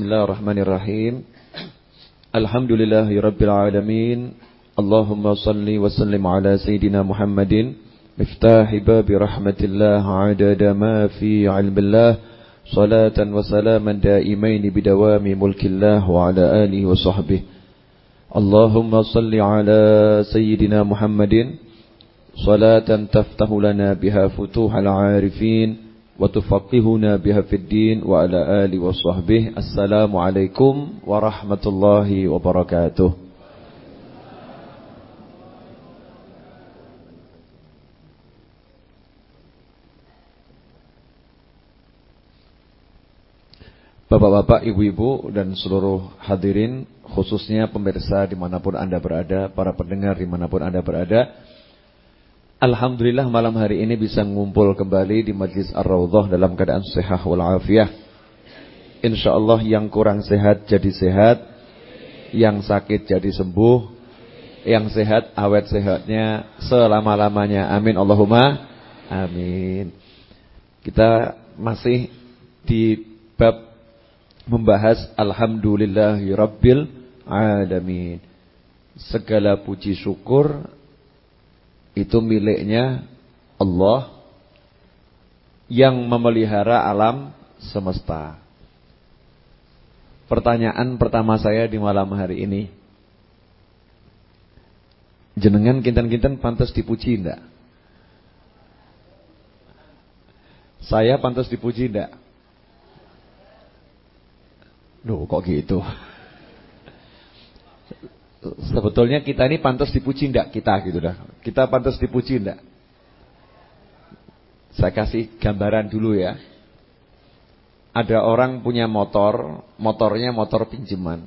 Bismillahirrahmanirrahim. Alhamdulillahirabbil alamin. Allahumma salli wa sallim ala sayidina Muhammadin miftahi babi rahmatillah adada ma fi ilmillah salatan wa salaman daimain bidawami mulkillah wa ala alihi wa sahbihi. Allahumma salli ala sayidina Muhammadin salatan taftahu lana biha futuhal arifin وتفقهنا بها في الدين وعلى آله وصحبه السلام عليكم ورحمة الله وبركاته Bapak-bapak, ibu-ibu, dan seluruh hadirin, khususnya pemirsa dimanapun Anda berada, para pendengar dimanapun Anda berada, Alhamdulillah malam hari ini bisa ngumpul kembali di Majlis Ar-Raudhah dalam keadaan sehat walafiat. InsyaAllah yang kurang sehat jadi sehat, yang sakit jadi sembuh, yang sehat awet sehatnya selama-lamanya. Amin Allahumma amin. Kita masih di bab membahas Alhamdulillahi Rabbil Alamin. Segala puji syukur itu miliknya Allah yang memelihara alam semesta. Pertanyaan pertama saya di malam hari ini. Jenengan kinten-kinten pantas dipuji enggak? Saya pantas dipuji enggak? Duh kok gitu? Sebetulnya kita ini pantas dipuji enggak kita gitu dah. Kita pantas dipuji enggak? Saya kasih gambaran dulu ya. Ada orang punya motor, motornya motor pinjaman.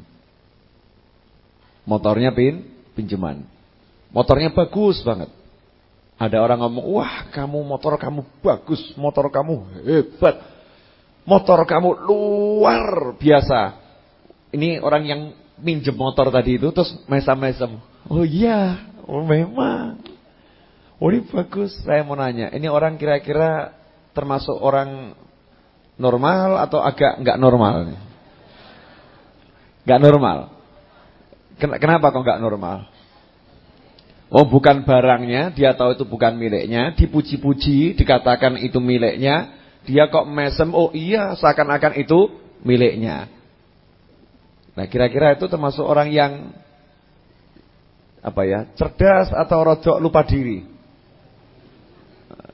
Motornya pin pinjaman. Motornya bagus banget. Ada orang ngomong, "Wah, kamu motor kamu bagus, motor kamu hebat. Motor kamu luar biasa." Ini orang yang minjem motor tadi itu terus mesam-mesam. Oh iya, oh memang. Oh ini bagus. Saya mau nanya, ini orang kira-kira termasuk orang normal atau agak enggak normal? Enggak normal. Kenapa kok enggak normal? Oh bukan barangnya, dia tahu itu bukan miliknya, dipuji-puji, dikatakan itu miliknya, dia kok mesem, oh iya seakan-akan itu miliknya. Nah kira-kira itu termasuk orang yang apa ya cerdas atau rodok lupa diri,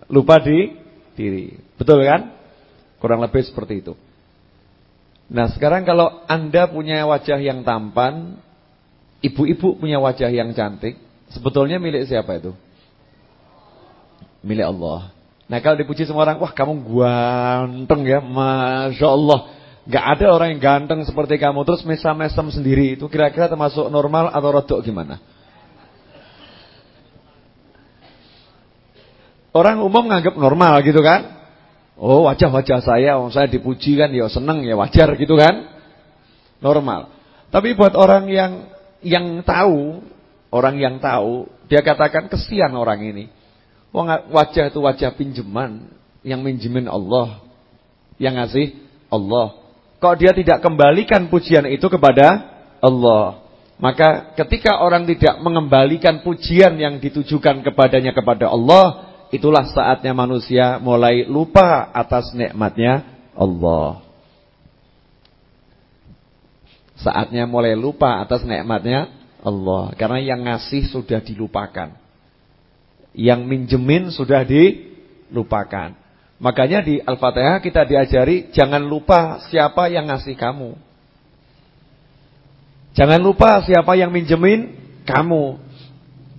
lupa di diri, betul kan? Kurang lebih seperti itu. Nah sekarang kalau anda punya wajah yang tampan, ibu-ibu punya wajah yang cantik, sebetulnya milik siapa itu? Milik Allah. Nah kalau dipuji semua orang, wah kamu ganteng ya, masya Allah. Gak ada orang yang ganteng seperti kamu terus mesam-mesam sendiri. Itu kira-kira termasuk normal atau rodok gimana? Orang umum nganggap normal gitu kan? Oh wajah-wajah saya, oh, saya dipuji kan ya seneng ya wajar gitu kan? Normal. Tapi buat orang yang yang tahu, orang yang tahu, dia katakan kesian orang ini. Wajah itu wajah pinjaman, yang minjemin Allah, yang ngasih Allah. Kalau dia tidak kembalikan pujian itu kepada Allah. Maka ketika orang tidak mengembalikan pujian yang ditujukan kepadanya kepada Allah, itulah saatnya manusia mulai lupa atas nikmatnya Allah. Saatnya mulai lupa atas nikmatnya Allah. Karena yang ngasih sudah dilupakan. Yang minjemin sudah dilupakan. Makanya di Al-Fatihah kita diajari jangan lupa siapa yang ngasih kamu. Jangan lupa siapa yang minjemin kamu.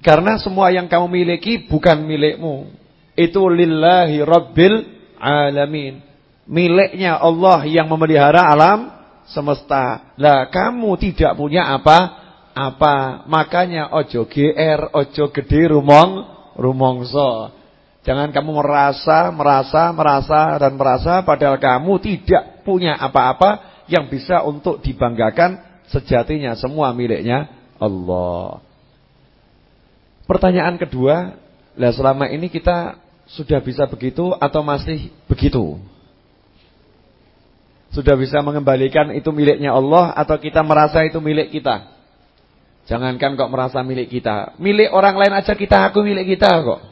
Karena semua yang kamu miliki bukan milikmu. Itu lillahi rabbil alamin. Miliknya Allah yang memelihara alam semesta. Lah kamu tidak punya apa-apa. Makanya ojo GR, ojo gede rumong rumongso. Jangan kamu merasa, merasa, merasa dan merasa padahal kamu tidak punya apa-apa yang bisa untuk dibanggakan sejatinya semua miliknya Allah. Pertanyaan kedua, lah selama ini kita sudah bisa begitu atau masih begitu? Sudah bisa mengembalikan itu miliknya Allah atau kita merasa itu milik kita? Jangankan kok merasa milik kita. Milik orang lain aja kita aku milik kita kok.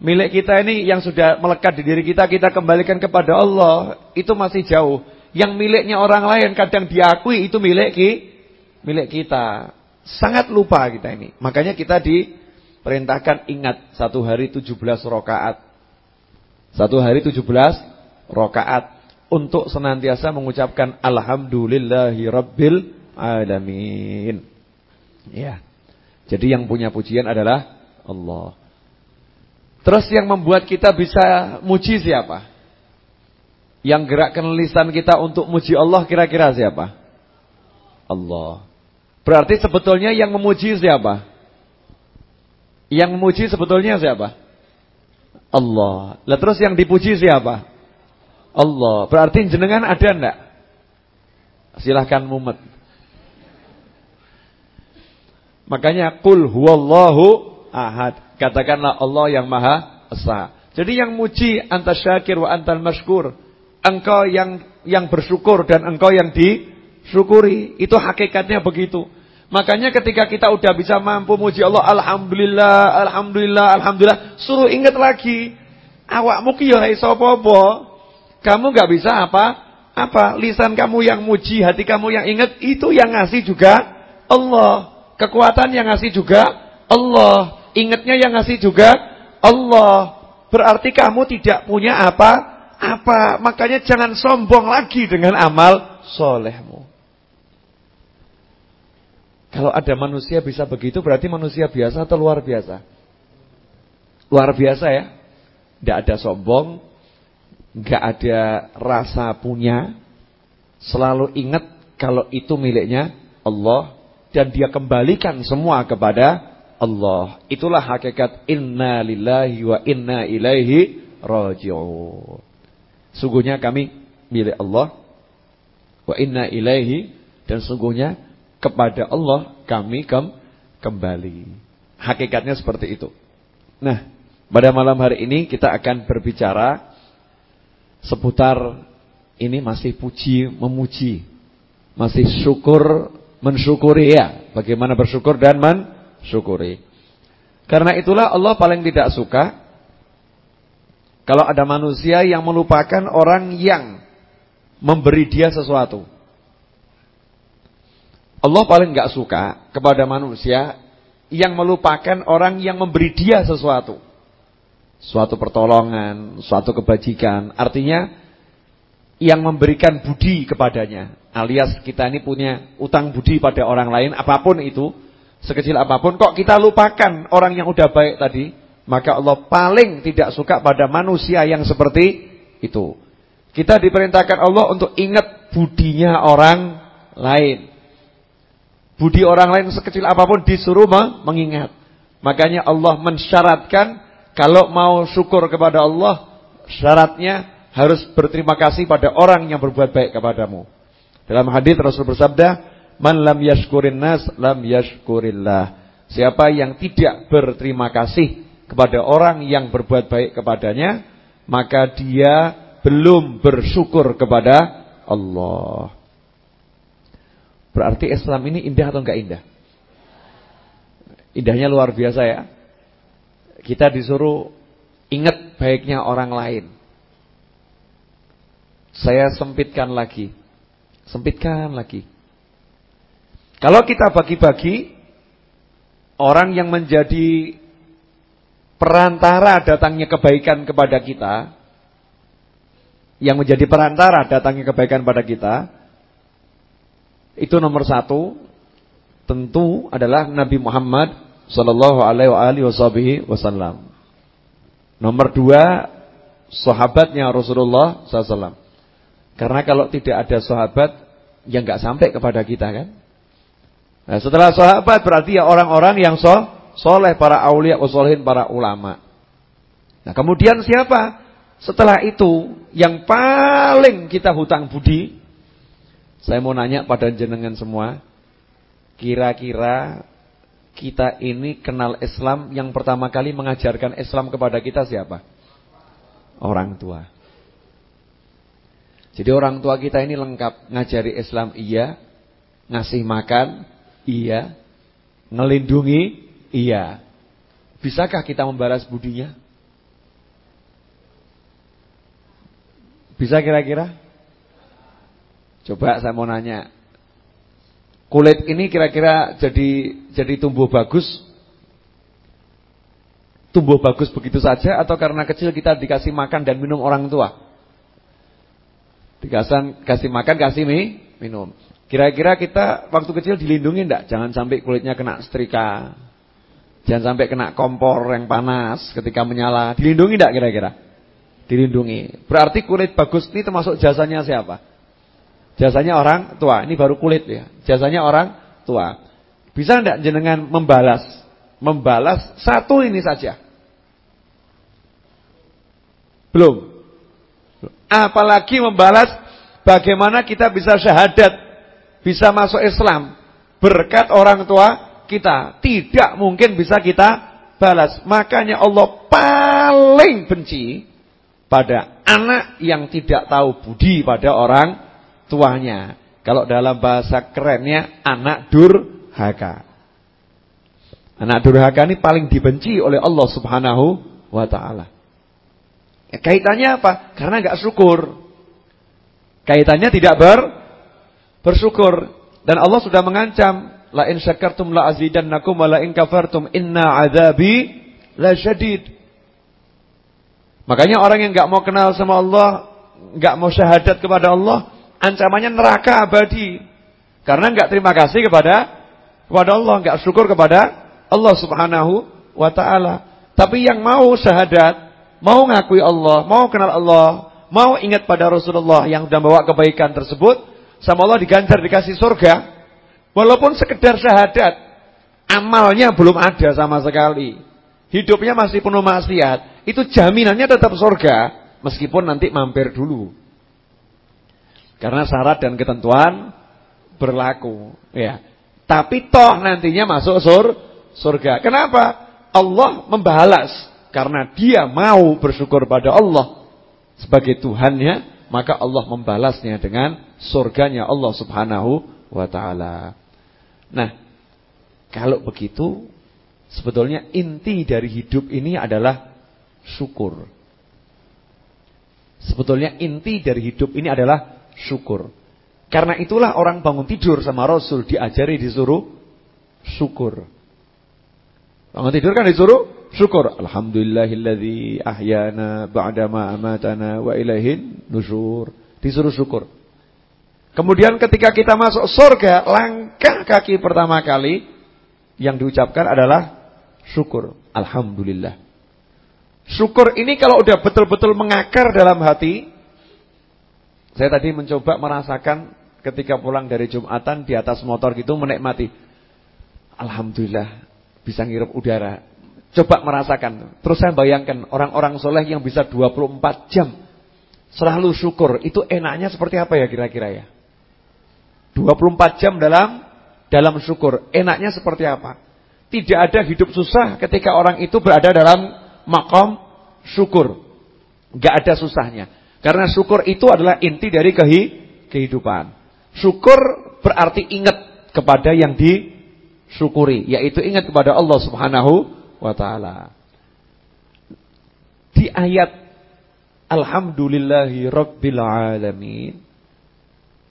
Milik kita ini yang sudah melekat di diri kita kita kembalikan kepada Allah, itu masih jauh. Yang miliknya orang lain kadang diakui itu milik ki, milik kita. Sangat lupa kita ini. Makanya kita diperintahkan ingat satu hari 17 rokaat. Satu hari 17 rokaat untuk senantiasa mengucapkan alhamdulillahi rabbil alamin. Ya. Jadi yang punya pujian adalah Allah. Terus yang membuat kita bisa muji siapa? Yang gerakkan lisan kita untuk muji Allah kira-kira siapa? Allah. Berarti sebetulnya yang memuji siapa? Yang memuji sebetulnya siapa? Allah. Lah terus yang dipuji siapa? Allah. Berarti jenengan ada enggak? Silahkan mumet. Makanya kul huwallahu ahad. Katakanlah Allah yang Maha Esa. Jadi yang muji anta syakir wa antal masykur. Engkau yang yang bersyukur dan engkau yang disyukuri. Itu hakikatnya begitu. Makanya ketika kita udah bisa mampu muji Allah, alhamdulillah, alhamdulillah, alhamdulillah, suruh ingat lagi. Awakmu ki ya iso Kamu nggak bisa apa? Apa? Lisan kamu yang muji, hati kamu yang ingat, itu yang ngasih juga Allah. Kekuatan yang ngasih juga Allah. Ingatnya yang ngasih juga Allah. Berarti kamu tidak punya apa-apa. Makanya jangan sombong lagi dengan amal solehmu. Kalau ada manusia bisa begitu berarti manusia biasa atau luar biasa? Luar biasa ya. Tidak ada sombong. Tidak ada rasa punya. Selalu ingat kalau itu miliknya Allah dan dia kembalikan semua kepada Allah. Itulah hakikat inna lillahi wa inna ilaihi raji'un. Sungguhnya kami milik Allah wa inna ilaihi dan sungguhnya kepada Allah kami kem kembali. Hakikatnya seperti itu. Nah, pada malam hari ini kita akan berbicara seputar ini masih puji memuji, masih syukur mensyukuri ya. Bagaimana bersyukur dan mensyukuri. Karena itulah Allah paling tidak suka kalau ada manusia yang melupakan orang yang memberi dia sesuatu. Allah paling nggak suka kepada manusia yang melupakan orang yang memberi dia sesuatu. Suatu pertolongan, suatu kebajikan. Artinya yang memberikan budi kepadanya. Alias kita ini punya utang budi pada orang lain apa pun itu, sekecil apa pun kok kita lupakan orang yang udah baik tadi, maka Allah paling tidak suka pada manusia yang seperti itu. Kita diperintahkan Allah untuk ingat budinya orang lain. Budi orang lain sekecil apa pun disuruh mengingat. Makanya Allah mensyaratkan kalau mau syukur kepada Allah syaratnya harus berterima kasih pada orang yang berbuat baik kepadamu. Dalam hadis Rasul bersabda, "Man lam yashkurin nas lam yashkurillah." Siapa yang tidak berterima kasih kepada orang yang berbuat baik kepadanya, maka dia belum bersyukur kepada Allah. Berarti Islam ini indah atau enggak indah? Indahnya luar biasa ya. Kita disuruh ingat baiknya orang lain. Saya sempitkan lagi. Sempitkan lagi. Kalau kita bagi-bagi orang yang menjadi perantara datangnya kebaikan kepada kita, yang menjadi perantara datangnya kebaikan pada kita, itu nomor satu, tentu adalah Nabi Muhammad Sallallahu Alaihi Wasallam. Nomor dua, sahabatnya Rasulullah Sallallahu karena kalau tidak ada sahabat yang nggak sampai kepada kita kan. Nah, setelah sahabat berarti ya orang-orang yang so, soleh para aulia usolihin para ulama. Nah, kemudian siapa? Setelah itu yang paling kita hutang budi saya mau nanya pada jenengan semua, kira-kira kita ini kenal Islam yang pertama kali mengajarkan Islam kepada kita siapa? Orang tua. Jadi orang tua kita ini lengkap ngajari Islam iya, ngasih makan iya, ngelindungi iya. Bisakah kita membalas budinya? Bisa kira-kira? Coba saya mau nanya. Kulit ini kira-kira jadi jadi tumbuh bagus? Tumbuh bagus begitu saja atau karena kecil kita dikasih makan dan minum orang tua? Dikasih kasih makan, kasih mie, minum. Kira-kira kita waktu kecil dilindungi enggak? Jangan sampai kulitnya kena setrika. Jangan sampai kena kompor yang panas ketika menyala. Dilindungi enggak kira-kira? dilindungi. Berarti kulit bagus ini termasuk jasanya siapa? Jasanya orang tua. Ini baru kulit ya. Jasanya orang tua. Bisa enggak jenengan membalas? Membalas satu ini saja. Belum. Apalagi membalas bagaimana kita bisa syahadat, bisa masuk Islam berkat orang tua kita. Tidak mungkin bisa kita balas. Makanya Allah paling benci pada anak yang tidak tahu budi pada orang tuanya. Kalau dalam bahasa kerennya anak durhaka. Anak durhaka ini paling dibenci oleh Allah Subhanahu wa taala. Ya, kaitannya apa? Karena enggak syukur. Kaitannya tidak ber bersyukur dan Allah sudah mengancam la in syakartum la azidannakum wa la in kafartum inna adzabi la syadid. Makanya orang yang nggak mau kenal sama Allah, nggak mau syahadat kepada Allah, ancamannya neraka abadi. Karena nggak terima kasih kepada kepada Allah, nggak syukur kepada Allah Subhanahu wa taala. Tapi yang mau syahadat, mau ngakui Allah, mau kenal Allah, mau ingat pada Rasulullah yang sudah bawa kebaikan tersebut, sama Allah diganjar dikasih surga. Walaupun sekedar syahadat, amalnya belum ada sama sekali. Hidupnya masih penuh maksiat itu jaminannya tetap surga meskipun nanti mampir dulu. Karena syarat dan ketentuan berlaku, ya. Tapi toh nantinya masuk sur surga. Kenapa? Allah membalas karena dia mau bersyukur pada Allah sebagai Tuhannya, maka Allah membalasnya dengan surganya Allah Subhanahu wa taala. Nah, kalau begitu sebetulnya inti dari hidup ini adalah syukur. Sebetulnya inti dari hidup ini adalah syukur. Karena itulah orang bangun tidur sama Rasul diajari disuruh syukur. Bangun tidur kan disuruh syukur. Alhamdulillahilladzi ahyana ba'dama amatana wa ilaihin nusyur. Disuruh syukur. Kemudian ketika kita masuk surga, langkah kaki pertama kali yang diucapkan adalah syukur. Alhamdulillah. Syukur ini kalau udah betul-betul mengakar dalam hati. Saya tadi mencoba merasakan ketika pulang dari Jumatan di atas motor gitu menikmati. Alhamdulillah bisa ngirup udara. Coba merasakan. Terus saya bayangkan orang-orang soleh yang bisa 24 jam selalu syukur. Itu enaknya seperti apa ya kira-kira ya? 24 jam dalam dalam syukur. Enaknya seperti apa? Tidak ada hidup susah ketika orang itu berada dalam makom syukur. Gak ada susahnya. Karena syukur itu adalah inti dari kehidupan. Syukur berarti ingat kepada yang disyukuri. Yaitu ingat kepada Allah subhanahu wa ta'ala. Di ayat Alhamdulillahi Rabbil Alamin.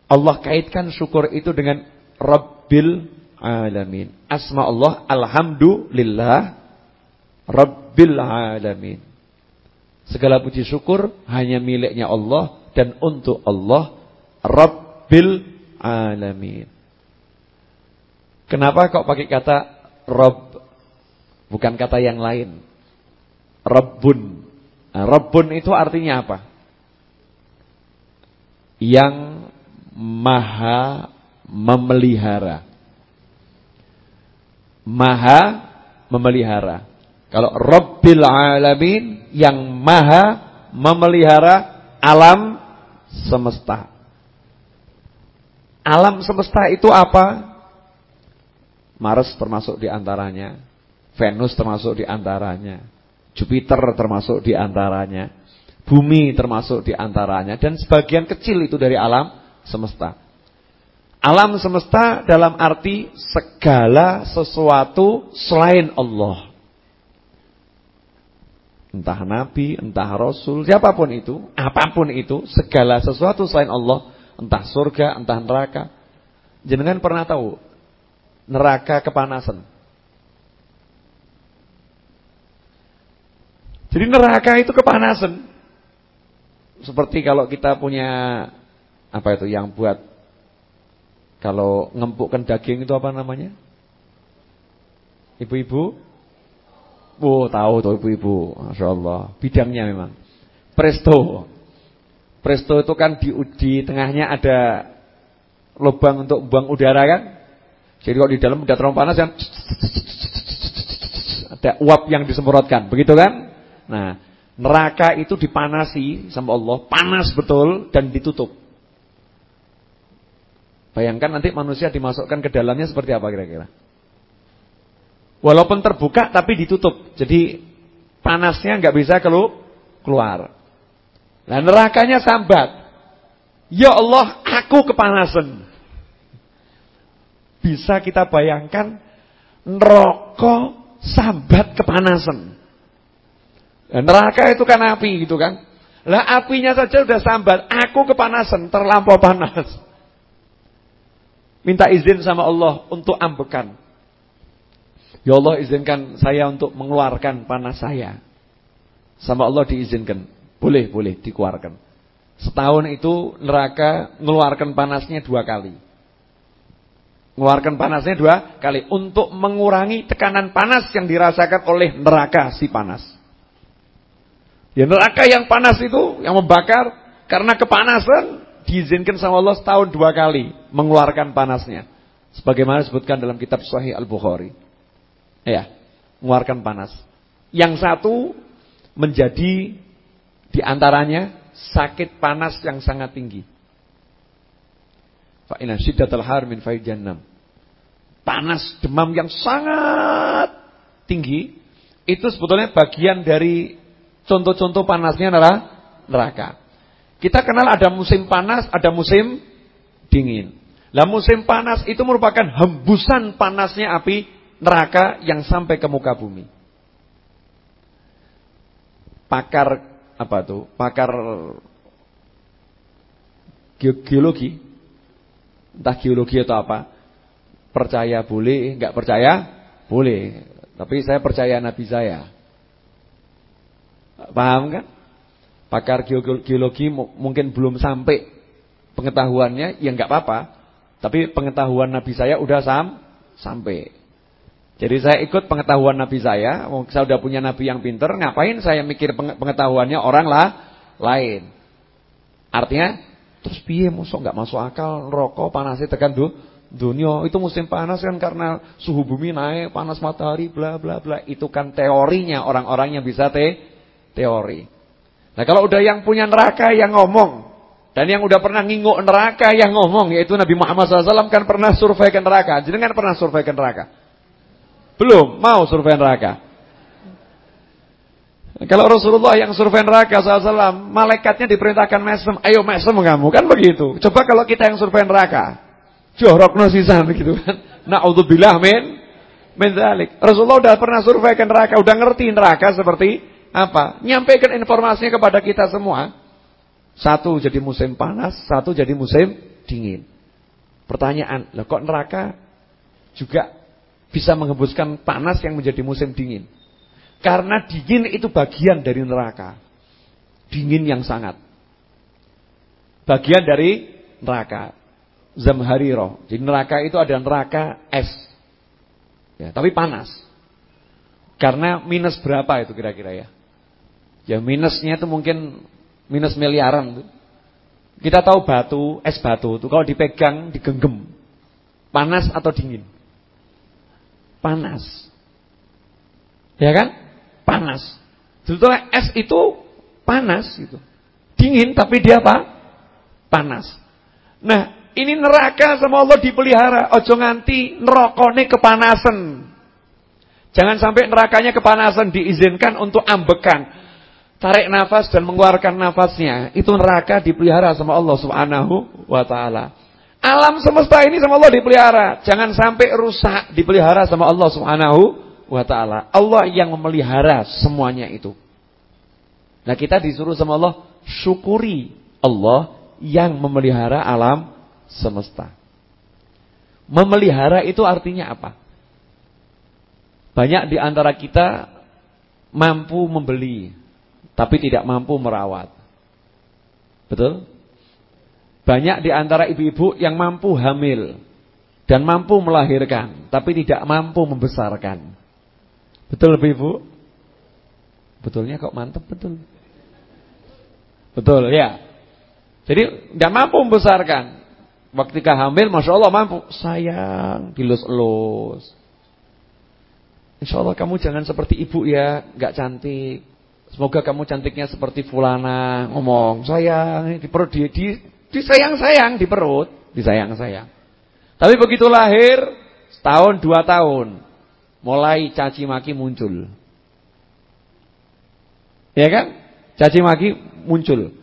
Allah kaitkan syukur itu dengan Rabbil Alamin. Asma Allah Alhamdulillah Rabbil Alamin. Segala puji syukur hanya miliknya Allah dan untuk Allah Rabbil Alamin. Kenapa kok pakai kata Rabb bukan kata yang lain? Rabbun. Nah, Rabbun itu artinya apa? Yang maha memelihara. Maha memelihara. Kalau Rabbil Alamin yang maha memelihara alam semesta. Alam semesta itu apa? Mars termasuk di antaranya. Venus termasuk di antaranya. Jupiter termasuk di antaranya. Bumi termasuk di antaranya dan sebagian kecil itu dari alam semesta. Alam semesta dalam arti segala sesuatu selain Allah. Entah nabi, entah rasul, siapa pun itu, apa pun itu, segala sesuatu selain Allah, entah surga, entah neraka. Jenengan pernah tahu neraka kepanasan? Jadi neraka itu kepanasan. Seperti kalau kita punya apa itu yang buat kalau ngempukkan daging itu apa namanya? Ibu-ibu Oh tahu tuh ibu-ibu, masya Allah, bidangnya memang. Presto, presto itu kan di, di tengahnya ada lubang untuk buang udara kan. Jadi kalau di dalam udah terlalu panas kan, ada uap yang disemprotkan, begitu kan? Nah, neraka itu dipanasi sama Allah, panas betul dan ditutup. Bayangkan nanti manusia dimasukkan ke dalamnya seperti apa kira-kira? Walaupun terbuka tapi ditutup. Jadi panasnya nggak bisa keluar. Nah nerakanya sambat. Ya Allah, aku kepanasan. Bisa kita bayangkan neraka sambat kepanasan. Neraka itu kan api gitu kan. Lah apinya saja udah sambat, aku kepanasan, terlampau panas. Minta izin sama Allah untuk ambekan. Ya Allah izinkan saya untuk mengeluarkan panas saya. Sama Allah diizinkan. Boleh, boleh dikeluarkan. Setahun itu neraka mengeluarkan panasnya dua kali. Mengeluarkan panasnya dua kali. Untuk mengurangi tekanan panas yang dirasakan oleh neraka si panas. Ya neraka yang panas itu, yang membakar. Karena kepanasan, diizinkan sama Allah setahun dua kali. Mengeluarkan panasnya. Sebagaimana disebutkan dalam kitab Sahih Al-Bukhari. Ya, mengeluarkan panas. Yang satu menjadi di antaranya sakit panas yang sangat tinggi. Fa inna syiddatal har min. Panas demam yang sangat tinggi itu sebetulnya bagian dari contoh-contoh panasnya neraka. Kita kenal ada musim panas, ada musim dingin. Lah musim panas itu merupakan hembusan panasnya api neraka yang sampai ke muka bumi. Pakar apa tuh? Pakar geologi, entah geologi atau apa, percaya boleh, enggak percaya boleh. Tapi saya percaya nabi saya. Paham kan? Pakar geologi mungkin belum sampai pengetahuannya, ya enggak apa-apa. Tapi pengetahuan nabi saya udah sam sampai. Jadi saya ikut pengetahuan Nabi saya, saya sudah punya Nabi yang pinter, ngapain saya mikir pengetahuannya orang lah lain. Artinya, terus piye mosok nggak masuk akal rokok panasnya tekan du, dunia. Itu musim panas kan karena suhu bumi naik, panas matahari, bla bla bla. Itu kan teorinya orang-orang yang bisa te teori. Nah kalau udah yang punya neraka yang ngomong, dan yang udah pernah nginguk neraka yang ngomong, yaitu Nabi Muhammad SAW kan pernah survei ke neraka. Jadi kan pernah survei ke neraka. Belum, mau survei neraka. Kalau Rasulullah yang survei neraka SAW, malaikatnya diperintahkan mesem, ayo mesem kamu, kan begitu. Coba kalau kita yang survei neraka, jorok nasisan gitu kan. Naudzubillah min min. Rasulullah udah pernah survei ke neraka, udah ngerti neraka seperti apa. Nyampaikan informasinya kepada kita semua. Satu jadi musim panas, satu jadi musim dingin. Pertanyaan, lah kok neraka juga bisa menghembuskan panas yang menjadi musim dingin. Karena dingin itu bagian dari neraka. Dingin yang sangat. Bagian dari neraka. Zamhariro. Jadi neraka itu ada neraka es. Ya, tapi panas. Karena minus berapa itu kira-kira ya? Ya minusnya itu mungkin minus miliaran. Kita tahu batu, es batu itu kalau dipegang, digenggam. Panas atau dingin? panas. Ya kan? Panas. Sebetulnya es itu panas gitu. Dingin tapi dia apa? Panas. Nah, ini neraka sama Allah dipelihara. Ojo nganti nerokone kepanasan. Jangan sampai nerakanya kepanasan diizinkan untuk ambekan. Tarik nafas dan mengeluarkan nafasnya, itu neraka dipelihara sama Allah Subhanahu wa taala. Alam semesta ini sama Allah dipelihara, jangan sampai rusak dipelihara sama Allah Subhanahu wa taala. Allah yang memelihara semuanya itu. Nah, kita disuruh sama Allah syukuri Allah yang memelihara alam semesta. Memelihara itu artinya apa? Banyak di antara kita mampu membeli tapi tidak mampu merawat. Betul? Banyak di antara ibu-ibu yang mampu hamil dan mampu melahirkan, tapi tidak mampu membesarkan. Betul Ibu? Betulnya kok mantap betul. Betul ya. Jadi tidak mampu membesarkan. Waktu hamil, masya Allah mampu. Sayang, dilus-elus. Insya Allah kamu jangan seperti ibu ya, nggak cantik. Semoga kamu cantiknya seperti fulana ngomong, sayang di perut di, di disayang-sayang di perut, disayang-sayang. Tapi begitu lahir, setahun dua tahun, mulai caci maki muncul. Ya kan? Caci maki muncul.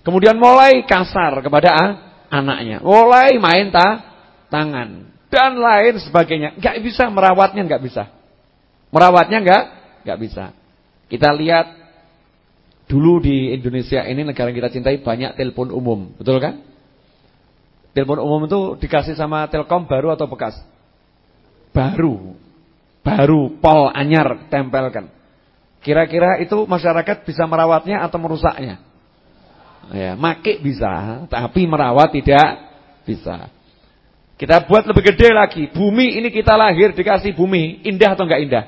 Kemudian mulai kasar kepada anaknya, mulai main ta tangan dan lain sebagainya. Gak bisa merawatnya, gak bisa. Merawatnya gak, gak bisa. Kita lihat Dulu di Indonesia ini negara yang kita cintai banyak telepon umum, betul kan? Telepon umum itu dikasih sama Telkom baru atau bekas? Baru. Baru, pol anyar tempelkan. Kira-kira itu masyarakat bisa merawatnya atau merusaknya? Ya, make bisa, tapi merawat tidak bisa. Kita buat lebih gede lagi. Bumi ini kita lahir dikasih bumi, indah atau enggak indah?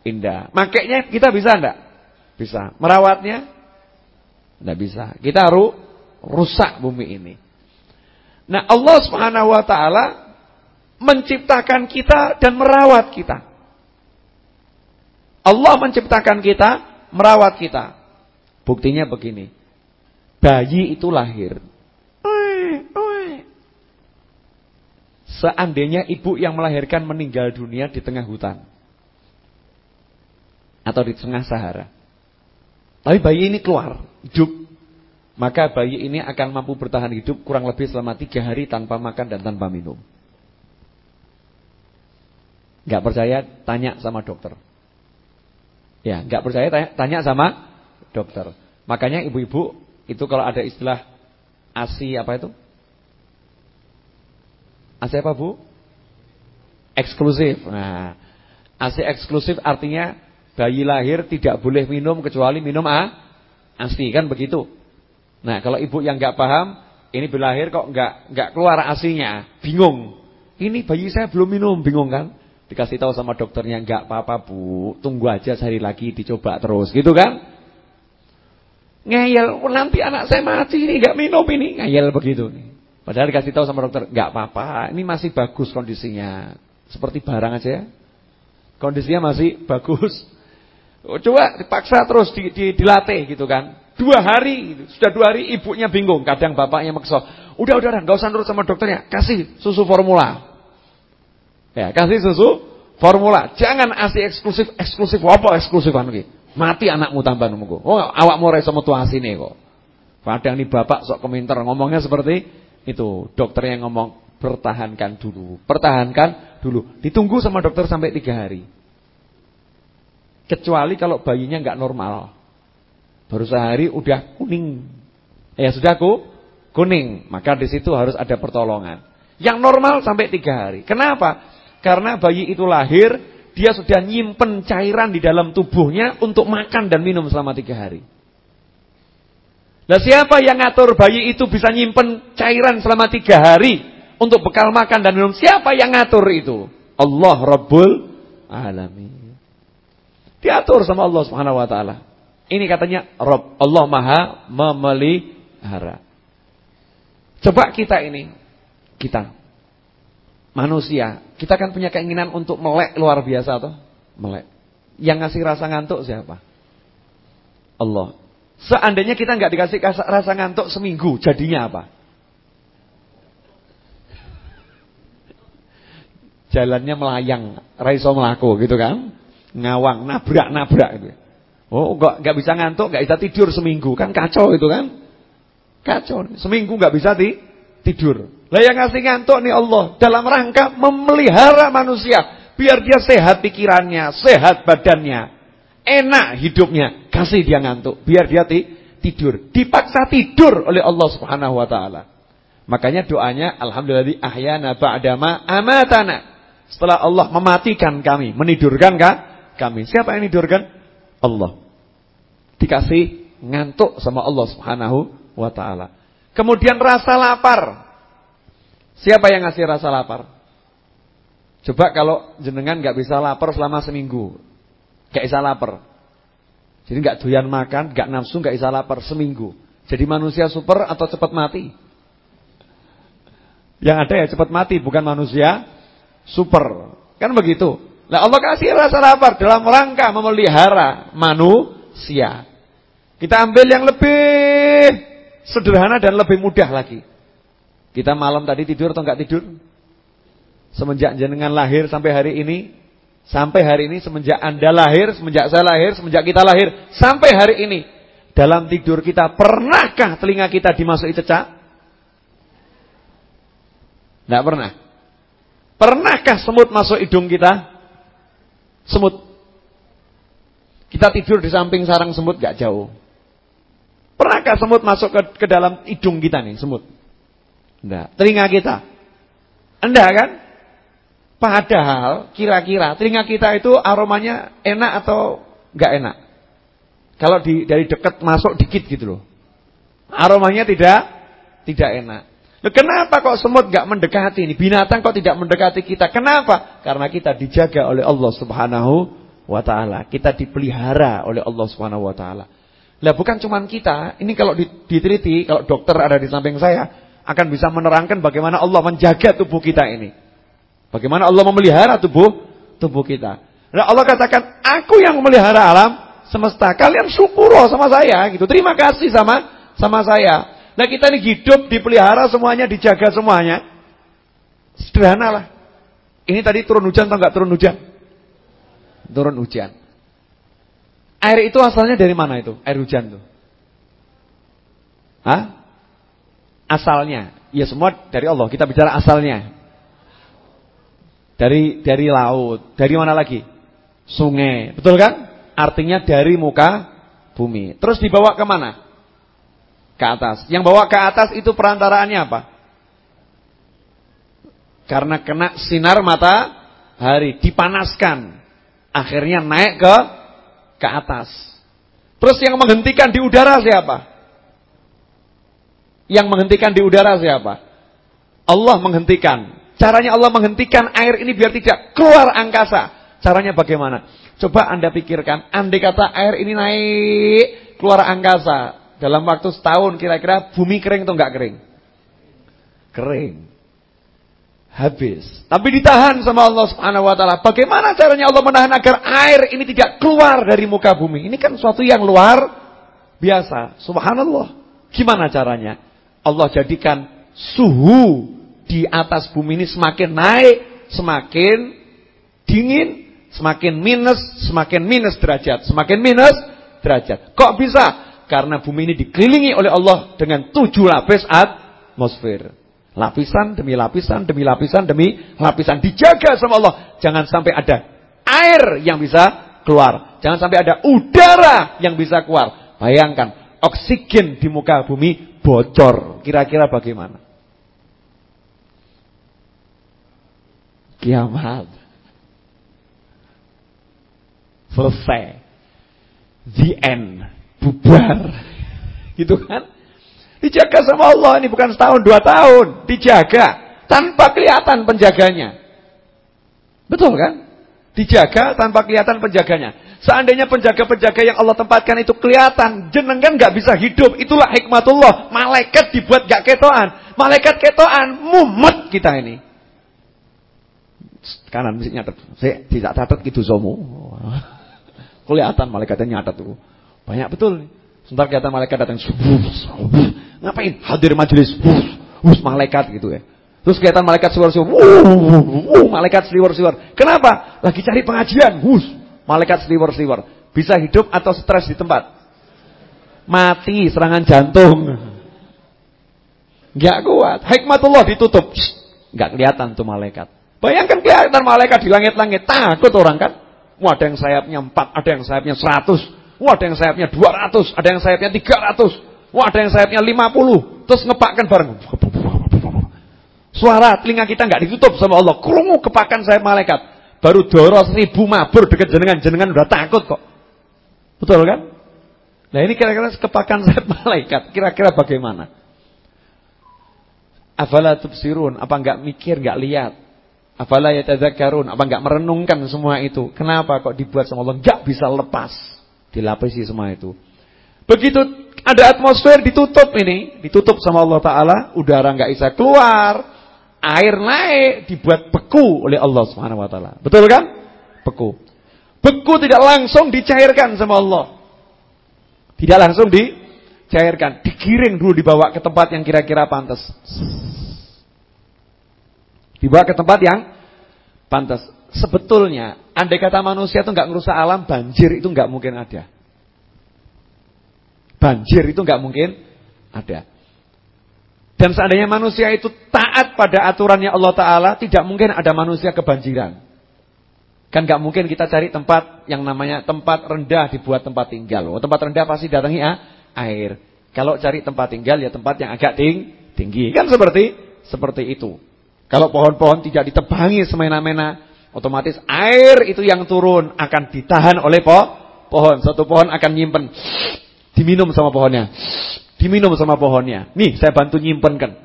Indah. Makainya kita bisa enggak? Bisa. Merawatnya? Tidak bisa. Kita harus rusak bumi ini. Nah Allah subhanahu wa ta'ala menciptakan kita dan merawat kita. Allah menciptakan kita, merawat kita. Buktinya begini. Bayi itu lahir. Seandainya ibu yang melahirkan meninggal dunia di tengah hutan. Atau di tengah Sahara. Tapi bayi ini keluar, hidup. Maka bayi ini akan mampu bertahan hidup kurang lebih selama tiga hari tanpa makan dan tanpa minum. Gak percaya, tanya sama dokter. Ya, gak percaya, tanya, tanya sama dokter. Makanya ibu-ibu itu kalau ada istilah ASI apa itu? ASI apa bu? Eksklusif. Nah, ASI eksklusif artinya Bayi lahir tidak boleh minum kecuali minum A, ASI kan begitu. Nah, kalau ibu yang nggak paham, ini berlahir kok nggak nggak keluar asinya, bingung. Ini bayi saya belum minum, bingung kan? Dikasih tahu sama dokternya nggak apa-apa bu, tunggu aja sehari lagi dicoba terus, gitu kan? Ngeyel, oh, nanti anak saya mati ini nggak minum ini, ngeyel begitu nih. Padahal dikasih tahu sama dokter, nggak apa-apa, ini masih bagus kondisinya, seperti barang aja ya. Kondisinya masih bagus. Oh, coba dipaksa terus di, di, dilatih gitu kan. Dua hari, gitu. sudah dua hari ibunya bingung. Kadang bapaknya maksa. Udah, udah, nggak usah nurut sama dokternya. Kasih susu formula. Ya, kasih susu formula. Jangan asi eksklusif, eksklusif apa eksklusifan lagi. Mati anakmu tambah nunggu. Oh, awak mau reso metu asine kok. Padahal nih bapak sok komentar ngomongnya seperti itu. Dokter yang ngomong pertahankan dulu, pertahankan dulu. Ditunggu sama dokter sampai tiga hari. Kecuali kalau bayinya nggak normal. Baru sehari udah kuning. Ya sudah ku kuning, maka di situ harus ada pertolongan. Yang normal sampai tiga hari. Kenapa? Karena bayi itu lahir, dia sudah nyimpen cairan di dalam tubuhnya untuk makan dan minum selama tiga hari. Nah siapa yang ngatur bayi itu bisa nyimpen cairan selama tiga hari untuk bekal makan dan minum? Siapa yang ngatur itu? Allah Rabbul Alamin. Diatur sama Allah Subhanahu wa taala. Ini katanya Rob Allah Maha memelihara. Coba kita ini kita manusia, kita kan punya keinginan untuk melek luar biasa atau melek. Yang ngasih rasa ngantuk siapa? Allah. Seandainya kita nggak dikasih rasa ngantuk seminggu, jadinya apa? Jalannya melayang, raiso melaku gitu kan? Ngawang, nabrak-nabrak gitu. Oh, enggak enggak bisa ngantuk, enggak bisa tidur seminggu. Kan kacau itu kan? Kacau. Seminggu enggak bisa ti tidur. Lah yang ngasih ngantuk nih Allah dalam rangka memelihara manusia biar dia sehat pikirannya, sehat badannya, enak hidupnya. Kasih dia ngantuk, biar dia ti tidur. Dipaksa tidur oleh Allah Subhanahu wa taala. Makanya doanya alhamdulillah ahyana ba'dama amatana. Setelah Allah mematikan kami, menidurkan kah? Kami. Siapa yang menidurkan? Allah. Dikasih ngantuk sama Allah Subhanahu wa taala. Kemudian rasa lapar. Siapa yang ngasih rasa lapar? Coba kalau jenengan nggak bisa lapar selama seminggu. Gak bisa lapar. Jadi nggak doyan makan, nggak nafsu, nggak bisa lapar seminggu. Jadi manusia super atau cepat mati? Yang ada ya cepat mati, bukan manusia super. Kan begitu. Nah Allah kasih rasa lapar dalam rangka memelihara manusia. Kita ambil yang lebih sederhana dan lebih mudah lagi. Kita malam tadi tidur atau enggak tidur? Semenjak jenengan lahir sampai hari ini, sampai hari ini semenjak Anda lahir, semenjak saya lahir, semenjak kita lahir, sampai hari ini, dalam tidur kita pernahkah telinga kita dimasuki cecak? Tidak pernah. Pernahkah semut masuk hidung kita? Semut. Kita tidur di samping sarang semut gak jauh. Pernahkah semut masuk ke, ke dalam hidung kita nih, semut? Enggak. Telinga kita? Enggak kan? Padahal kira-kira telinga kita itu aromanya enak atau enggak enak? Kalau di, dari dekat masuk dikit gitu loh. Aromanya tidak tidak enak. Kenapa kok semut gak mendekati ini? Binatang kok tidak mendekati kita? Kenapa? Karena kita dijaga oleh Allah Subhanahu wa taala. Kita dipelihara oleh Allah Subhanahu wa taala. Lah bukan cuma kita, ini kalau diteliti, kalau dokter ada di samping saya akan bisa menerangkan bagaimana Allah menjaga tubuh kita ini. Bagaimana Allah memelihara tubuh tubuh kita. Nah Allah katakan, "Aku yang memelihara alam semesta. Kalian syukur sama saya." gitu. Terima kasih sama sama saya. Nah kita ini hidup dipelihara semuanya, dijaga semuanya. Sederhana lah. Ini tadi turun hujan atau enggak turun hujan? Turun hujan. Air itu asalnya dari mana itu? Air hujan tuh. Hah? Asalnya. Ya semua dari Allah. Kita bicara asalnya. Dari dari laut. Dari mana lagi? Sungai. Betul kan? Artinya dari muka bumi. Terus dibawa ke mana? Ke atas. Yang bawa ke atas itu perantaraannya apa? Karena kena sinar matahari, dipanaskan. Akhirnya naik ke ke atas. Terus yang menghentikan di udara siapa? Yang menghentikan di udara siapa? Allah menghentikan. Caranya Allah menghentikan air ini biar tidak keluar angkasa. Caranya bagaimana? Coba Anda pikirkan, andai kata air ini naik keluar angkasa, dalam waktu setahun kira-kira bumi kering atau enggak kering? Kering. Habis. Tapi ditahan sama Allah Subhanahu wa taala. Bagaimana caranya Allah menahan agar air ini tidak keluar dari muka bumi? Ini kan suatu yang luar biasa. Subhanallah. Gimana caranya? Allah jadikan suhu di atas bumi ini semakin naik, semakin dingin, semakin minus, semakin minus derajat, semakin minus derajat. Kok bisa? Karena bumi ini dikelilingi oleh Allah dengan tujuh lapis atmosfer. Lapisan demi lapisan, demi lapisan, demi lapisan. Dijaga sama Allah. Jangan sampai ada air yang bisa keluar. Jangan sampai ada udara yang bisa keluar. Bayangkan, oksigen di muka bumi bocor. Kira-kira bagaimana? Kiamat. Selesai. The end bubar. Gitu kan? Dijaga sama Allah ini bukan setahun dua tahun, dijaga tanpa kelihatan penjaganya. Betul kan? Dijaga tanpa kelihatan penjaganya. Seandainya penjaga-penjaga yang Allah tempatkan itu kelihatan, jenengan nggak bisa hidup. Itulah hikmatullah. Malaikat dibuat gak ketoan. Malaikat ketoan, mumet kita ini. Kanan mesti nyatet. Saya tidak catat gitu somu. Kelihatan malaikatnya nyatet tuh. Banyak betul. Sebentar kelihatan malaikat datang. Ngapain? Hadir majelis. Hus malaikat gitu ya. Terus kelihatan malaikat siwar-siwar. Malaikat siwar-siwar. Kenapa? Lagi cari pengajian. Hus. Malaikat siwar-siwar. Bisa hidup atau stres di tempat? Mati serangan jantung. Enggak kuat. Hikmatullah ditutup. Enggak kelihatan tuh malaikat. Bayangkan kelihatan malaikat di langit-langit. Takut orang kan. Wah, ada yang sayapnya 4, ada yang sayapnya 100. Wah, ada yang sayapnya 200, ada yang sayapnya 300. Wah, ada yang sayapnya 50. Terus ngepakkan bareng. Suara telinga kita enggak ditutup sama Allah. Krungu kepakan sayap malaikat. Baru doro seribu mabur dekat jenengan. Jenengan udah takut kok. Betul kan? Nah ini kira-kira kepakan sayap malaikat. Kira-kira bagaimana? Afala tubsirun. Apa enggak mikir, enggak lihat? Afala yatadzakkarun. Apa enggak merenungkan semua itu? Kenapa kok dibuat sama Allah? Enggak bisa lepas. Dilapisi semua itu. Begitu ada atmosfer ditutup ini. Ditutup sama Allah Ta'ala. Udara enggak bisa keluar. Air naik. Dibuat beku oleh Allah Subhanahu Wa Ta'ala. Betul kan? Beku. Beku tidak langsung dicairkan sama Allah. Tidak langsung dicairkan. Digiring dulu dibawa ke tempat yang kira-kira pantas. Dibawa ke tempat yang pantas. Sebetulnya, andai kata manusia itu nggak ngerusak alam, banjir itu nggak mungkin ada. Banjir itu nggak mungkin ada. Dan seandainya manusia itu taat pada aturannya Allah Ta'ala, tidak mungkin ada manusia kebanjiran. Kan gak mungkin kita cari tempat yang namanya tempat rendah dibuat tempat tinggal. Oh, tempat rendah pasti datangi ah, air. Kalau cari tempat tinggal ya tempat yang agak ting tinggi. Kan seperti seperti itu. Kalau pohon-pohon tidak ditebangi semena-mena, otomatis air itu yang turun akan ditahan oleh po pohon. Satu pohon akan nyimpen. Diminum sama pohonnya. Diminum sama pohonnya. Nih, saya bantu nyimpenkan.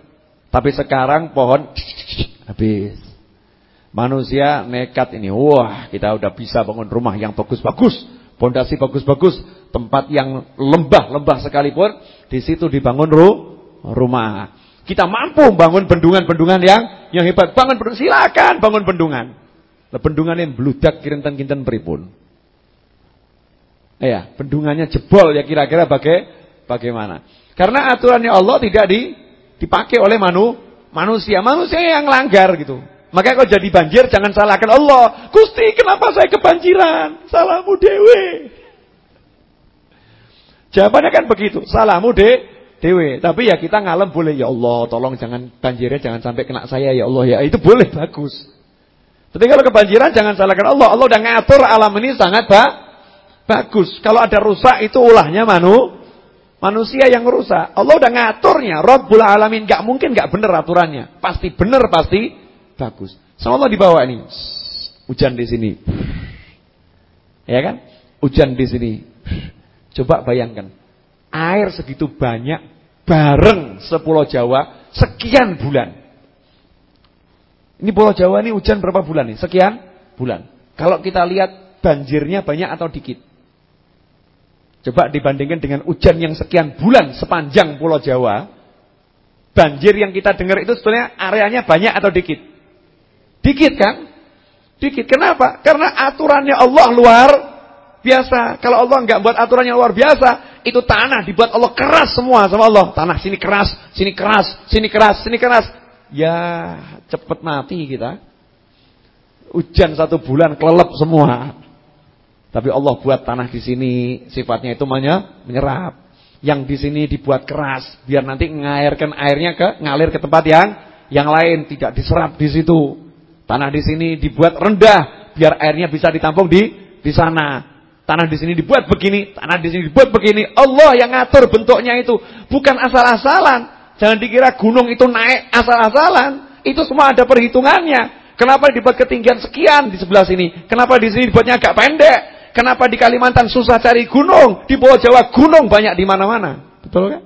Tapi sekarang pohon habis. Manusia nekat ini, wah kita udah bisa bangun rumah yang bagus-bagus, pondasi bagus-bagus, tempat yang lembah-lembah sekalipun, di situ dibangun ru rumah. Kita mampu bangun bendungan-bendungan yang yang hebat, bangun bendungan, silakan bangun bendungan. Bendungan yang beludak kirintan-kinten pripun. Ya, bendungannya jebol ya kira-kira baga bagaimana. Karena aturannya Allah tidak di, dipakai oleh manu, manusia. Manusia yang langgar gitu. Maka kalau jadi banjir jangan salahkan Allah. Gusti, kenapa saya kebanjiran? Salahmu dewe. Jawabannya kan begitu. Salahmu de dewe. Tapi ya kita ngalem boleh ya Allah, tolong jangan banjirnya jangan sampai kena saya ya Allah ya. Itu boleh bagus. Tapi kalau kebanjiran jangan salahkan Allah. Allah udah ngatur alam ini sangat ba bagus. Kalau ada rusak itu ulahnya manu manusia yang rusak. Allah udah ngaturnya. Rabbul alamin gak mungkin gak bener aturannya. Pasti bener pasti bagus. Sama Allah dibawa nih. Hujan di sini. Ya kan? Hujan di sini. Coba bayangkan. Air segitu banyak bareng sepulau Jawa sekian bulan. Ini Pulau Jawa ini hujan berapa bulan nih? Sekian bulan. Kalau kita lihat banjirnya banyak atau dikit? Coba dibandingkan dengan hujan yang sekian bulan sepanjang Pulau Jawa. Banjir yang kita dengar itu sebenarnya areanya banyak atau dikit? Dikit kan? Dikit. Kenapa? Karena aturannya Allah luar biasa. Kalau Allah nggak buat aturannya luar biasa, itu tanah dibuat Allah keras semua sama Allah. Tanah sini keras, sini keras, sini keras, sini keras. Ya, cepet mati kita. Hujan satu bulan kelelep semua. Tapi Allah buat tanah di sini sifatnya itu menyerap. Yang di sini dibuat keras biar nanti ngairkan airnya ke ngalir ke tempat yang yang lain tidak diserap di situ. Tanah di sini dibuat rendah biar airnya bisa ditampung di di sana. Tanah di sini dibuat begini, tanah di sini dibuat begini. Allah yang ngatur bentuknya itu, bukan asal-asalan. Jangan dikira gunung itu naik asal-asalan. Itu semua ada perhitungannya. Kenapa dibuat ketinggian sekian di sebelah sini? Kenapa di sini dibuatnya agak pendek? Kenapa di Kalimantan susah cari gunung? Di Pulau Jawa gunung banyak di mana-mana. Betul kan?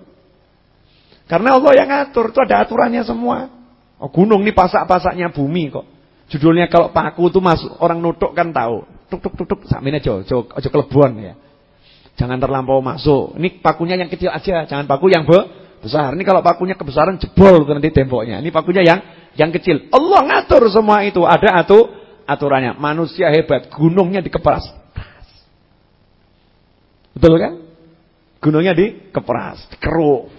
Karena Allah yang ngatur, itu ada aturannya semua. Oh, gunung ini pasak-pasaknya bumi kok. Judulnya kalau paku itu masuk orang nutuk kan tahu. Tuk tuk tuk tuk sakmene aja, aja kelebon ya. Jangan terlampau masuk. Ini pakunya yang kecil aja, jangan paku yang be besar. Ini kalau pakunya kebesaran jebol nanti temboknya. Ini pakunya yang yang kecil. Allah ngatur semua itu, ada atu aturannya. Manusia hebat, gunungnya dikeperas. Betul kan? Gunungnya dikeperas, dikeruk.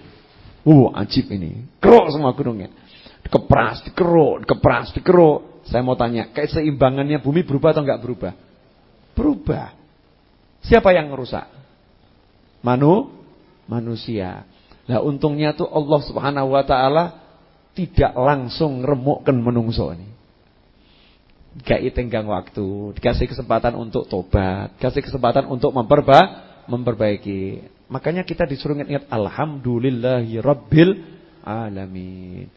Uh, ajib ini. Keruk semua gunungnya. Dikeperas, dikeruk, dikeperas, dikeruk. Saya mau tanya, keseimbangannya bumi berubah atau enggak berubah? Berubah. Siapa yang merusak? Manu manusia. Nah, untungnya tuh Allah Subhanahu wa taala tidak langsung ngremukkan menungso ini. Gak tenggang waktu, dikasih kesempatan untuk tobat, kasih kesempatan untuk memperba memperbaiki. Makanya kita disuruh ingat-ingat alhamdulillahi rabbil alamin.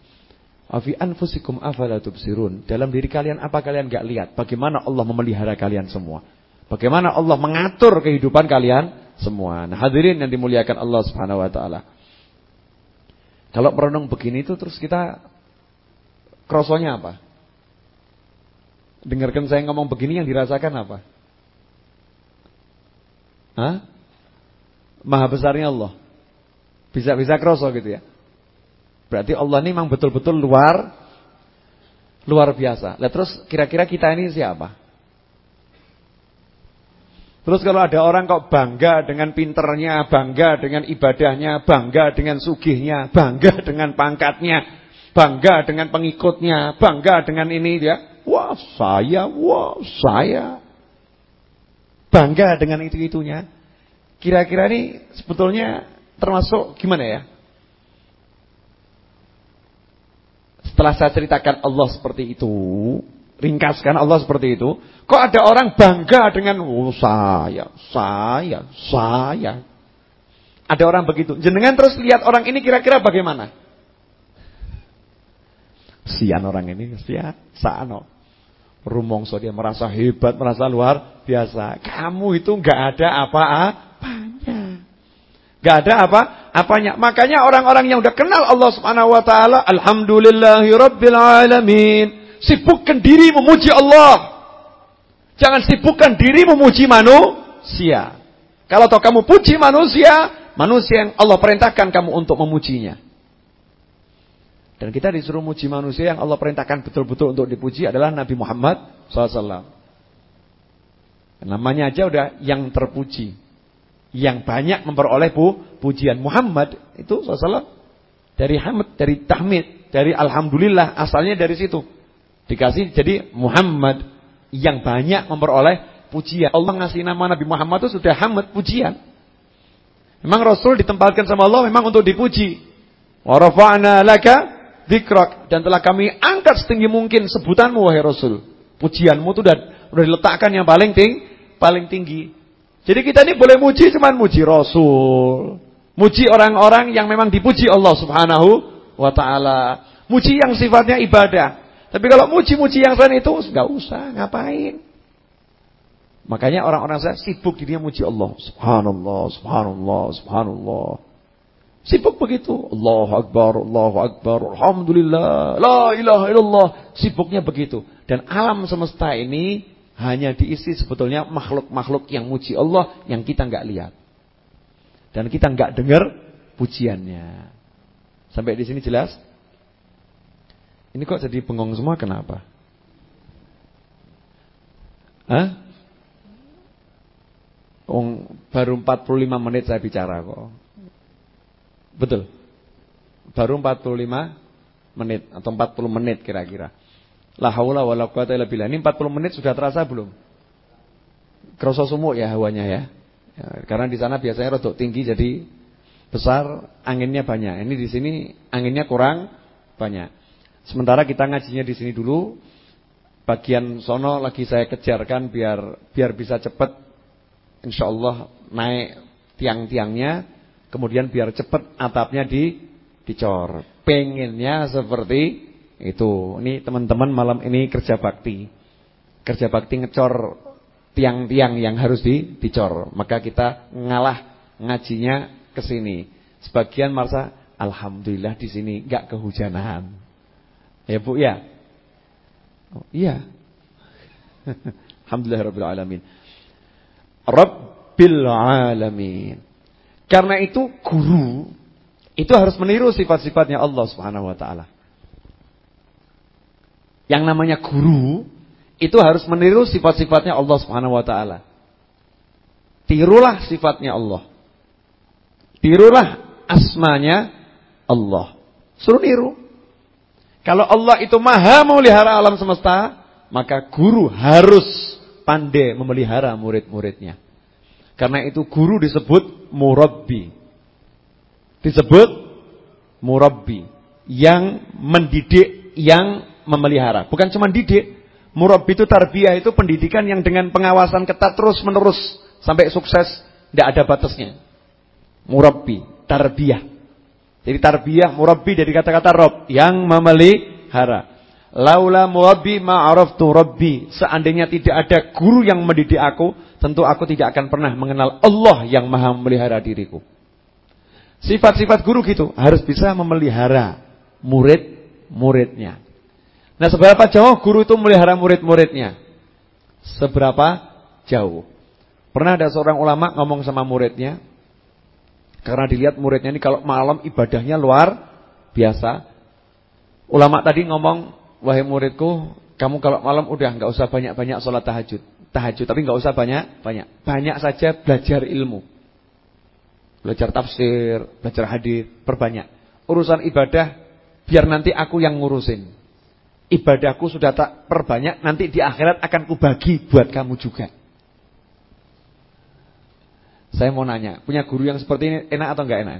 Afi anfusikum afala tubsirun. Dalam diri kalian apa kalian gak lihat? Bagaimana Allah memelihara kalian semua? Bagaimana Allah mengatur kehidupan kalian semua? Nah, hadirin yang dimuliakan Allah Subhanahu wa taala. Kalau merenung begini itu terus kita krosonya apa? Dengarkan saya ngomong begini yang dirasakan apa? Hah? Maha besarnya Allah. Bisa-bisa kroso gitu ya. Berarti Allah ini memang betul-betul luar luar biasa. Lah terus kira-kira kita ini siapa? Terus kalau ada orang kok bangga dengan pinternya, bangga dengan ibadahnya, bangga dengan sugihnya, bangga dengan pangkatnya, bangga dengan pengikutnya, bangga dengan ini dia. Wah saya, wah saya. Bangga dengan itu-itunya. Kira-kira ini sebetulnya termasuk gimana ya? Setelah saya ceritakan Allah seperti itu, ringkaskan Allah seperti itu, kok ada orang bangga dengan oh saya, saya, saya. Ada orang begitu. Jenengan terus lihat orang ini kira-kira bagaimana? Sian orang ini, sian, sano. Rumongso dia merasa hebat, merasa luar biasa. Kamu itu enggak ada apa-apanya. Enggak ada apa? Apanya? Makanya orang-orang yang udah kenal Allah Subhanahu wa taala, alhamdulillahirabbil alamin. Sibukkan diri memuji Allah. Jangan sibukkan diri memuji manusia. Kalau toh kamu puji manusia, manusia yang Allah perintahkan kamu untuk memujinya. Dan kita disuruh muji manusia yang Allah perintahkan betul-betul untuk dipuji adalah Nabi Muhammad SAW. Namanya aja udah yang terpuji. Yang banyak memperoleh pu, pujian Muhammad itu SAW. Dari hamd, dari tahmid, dari alhamdulillah asalnya dari situ. Dikasih jadi Muhammad yang banyak memperoleh pujian. Allah ngasih nama Nabi Muhammad itu sudah hamd pujian. Memang Rasul ditempatkan sama Allah memang untuk dipuji. Wa rafa'na laka Dikrak dan telah kami angkat setinggi mungkin sebutanmu wahai Rasul. Pujianmu itu udah udah diletakkan yang paling ting, paling tinggi. Jadi kita ini boleh muji cuman muji Rasul. Muji orang-orang yang memang dipuji Allah Subhanahu wa taala. Muji yang sifatnya ibadah. Tapi kalau muji-muji yang selain itu enggak usah, ngapain? Makanya orang-orang saya sibuk dirinya muji Allah. Subhanallah, subhanallah, subhanallah. Sibuk begitu. Allahu Akbar, Allahu Akbar, Alhamdulillah, La ilaha illallah. Sibuknya begitu. Dan alam semesta ini hanya diisi sebetulnya makhluk-makhluk yang muji Allah yang kita nggak lihat. Dan kita nggak dengar pujiannya. Sampai di sini jelas? Ini kok jadi bengong semua kenapa? Hah? Oh, baru 45 menit saya bicara kok. Betul. Baru 45 menit atau 40 menit kira-kira. La haula wala quwata illa billah. Ini 40 menit sudah terasa belum? Kerasa sumuk ya hawanya ya. ya karena di sana biasanya rodok tinggi jadi besar, anginnya banyak. Ini di sini anginnya kurang banyak. Sementara kita ngajinya di sini dulu. Bagian sono lagi saya kejarkan biar biar bisa cepat insyaallah naik tiang-tiangnya Kemudian biar cepat atapnya di dicor. Pengennya seperti itu. Ini teman-teman malam ini kerja bakti. Kerja bakti ngecor tiang-tiang yang harus di dicor. Maka kita ngalah ngajinya ke sini. Sebagian merasa alhamdulillah di sini enggak kehujanan. Ya Bu ya? Oh, iya. Alhamdulillah rabbil alamin. Rabbil alamin. Karena itu guru itu harus meniru sifat-sifatnya Allah Subhanahu wa taala. Yang namanya guru itu harus meniru sifat-sifatnya Allah Subhanahu wa taala. Tirulah sifatnya Allah. Tirulah asmanya Allah. Suruh niru. Kalau Allah itu maha memelihara alam semesta, maka guru harus pandai memelihara murid-muridnya. Karena itu guru disebut murabbi. Disebut murabbi. Yang mendidik, yang memelihara. Bukan cuma didik. Murabbi itu tarbiyah itu pendidikan yang dengan pengawasan ketat terus menerus. Sampai sukses. Tidak ada batasnya. Murabbi, tarbiyah. Jadi tarbiyah, murabbi dari kata-kata rob. Yang memelihara. Laula murabbi ma'araftu rabbi. Seandainya tidak ada guru yang mendidik aku, tentu aku tidak akan pernah mengenal Allah yang maha memelihara diriku. Sifat-sifat guru gitu, harus bisa memelihara murid-muridnya. Nah, seberapa jauh guru itu memelihara murid-muridnya? Seberapa jauh? Pernah ada seorang ulama ngomong sama muridnya, karena dilihat muridnya ini kalau malam ibadahnya luar biasa. Ulama tadi ngomong, Wahai muridku, kamu kalau malam udah nggak usah banyak-banyak sholat tahajud. Tahajud, tapi nggak usah banyak-banyak. Banyak saja belajar ilmu. Belajar tafsir, belajar hadis, perbanyak. Urusan ibadah, biar nanti aku yang ngurusin. Ibadahku sudah tak perbanyak, nanti di akhirat akan kubagi buat kamu juga. Saya mau nanya, punya guru yang seperti ini enak atau enggak enak?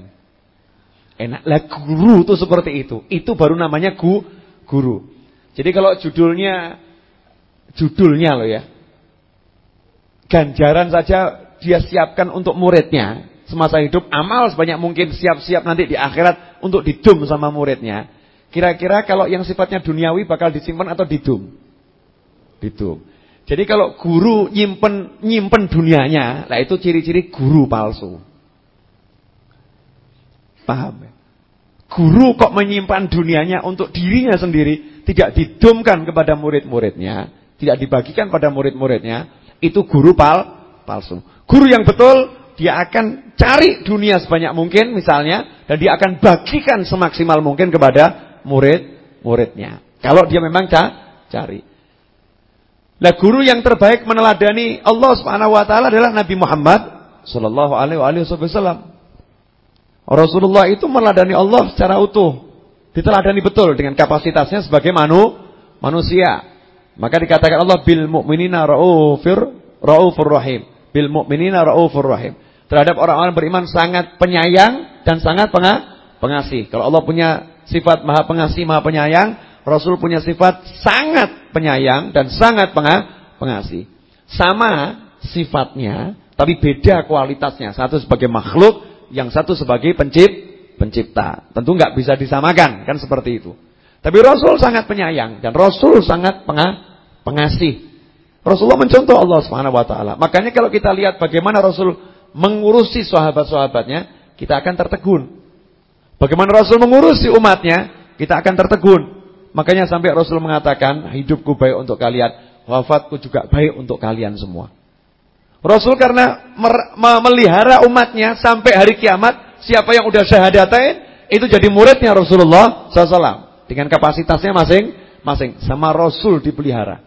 Enak. Lah guru itu seperti itu. Itu baru namanya gu, guru. Jadi kalau judulnya judulnya loh ya. Ganjaran saja dia siapkan untuk muridnya semasa hidup, amal sebanyak mungkin siap-siap nanti di akhirat untuk didum sama muridnya. Kira-kira kalau yang sifatnya duniawi bakal disimpan atau didum? Didum. Jadi kalau guru nyimpen nyimpen dunianya, lah itu ciri-ciri guru palsu. Paham ya? Guru kok menyimpan dunianya untuk dirinya sendiri, tidak didumkan kepada murid-muridnya, tidak dibagikan pada murid-muridnya, itu guru pal palsu. Guru yang betul, dia akan cari dunia sebanyak mungkin misalnya, dan dia akan bagikan semaksimal mungkin kepada murid-muridnya. Kalau dia memang cari. Nah, guru yang terbaik meneladani Allah Subhanahu wa taala adalah Nabi Muhammad sallallahu alaihi wasallam. Rasulullah itu meladani Allah secara utuh. Diteladani betul dengan kapasitasnya sebagai manu, manusia. Maka dikatakan Allah bil mu'minina raufir raufur rahim. Bil mu'minina raufur rahim. Terhadap orang-orang beriman sangat penyayang dan sangat pengasih. Kalau Allah punya sifat maha pengasih, maha penyayang, Rasul punya sifat sangat penyayang dan sangat pengasih. Sama sifatnya, tapi beda kualitasnya. Satu sebagai makhluk, yang satu sebagai pencipt, pencipta. Tentu nggak bisa disamakan, kan seperti itu. Tapi Rasul sangat penyayang dan Rasul sangat pengasih. Rasulullah mencontoh Allah Subhanahu wa taala. Makanya kalau kita lihat bagaimana Rasul mengurusi sahabat-sahabatnya, kita akan tertegun. Bagaimana Rasul mengurusi umatnya, kita akan tertegun. Makanya sampai Rasul mengatakan, hidupku baik untuk kalian, wafatku juga baik untuk kalian semua. Rasul karena memelihara umatnya sampai hari kiamat, siapa yang udah syahadatain, itu jadi muridnya Rasulullah SAW. Dengan kapasitasnya masing-masing. Sama Rasul dipelihara.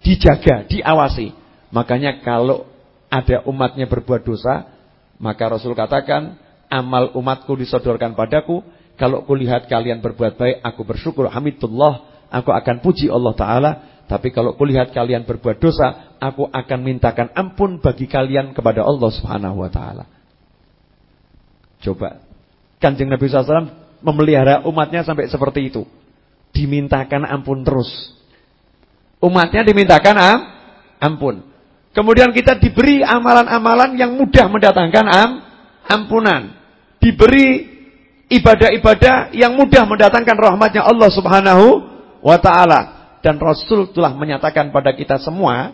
Dijaga, diawasi. Makanya kalau ada umatnya berbuat dosa, maka Rasul katakan, amal umatku disodorkan padaku, kalau kulihat kalian berbuat baik, aku bersyukur, hamidullah, aku akan puji Allah Ta'ala, tapi kalau kulihat kalian berbuat dosa, aku akan mintakan ampun bagi kalian kepada Allah Subhanahu wa taala. Coba. Kanjeng Nabi SAW memelihara umatnya sampai seperti itu. Dimintakan ampun terus. Umatnya dimintakan am, ampun. Kemudian kita diberi amalan-amalan yang mudah mendatangkan am, ampunan. Diberi ibadah-ibadah yang mudah mendatangkan rahmatnya Allah Subhanahu wa taala dan Rasul telah menyatakan pada kita semua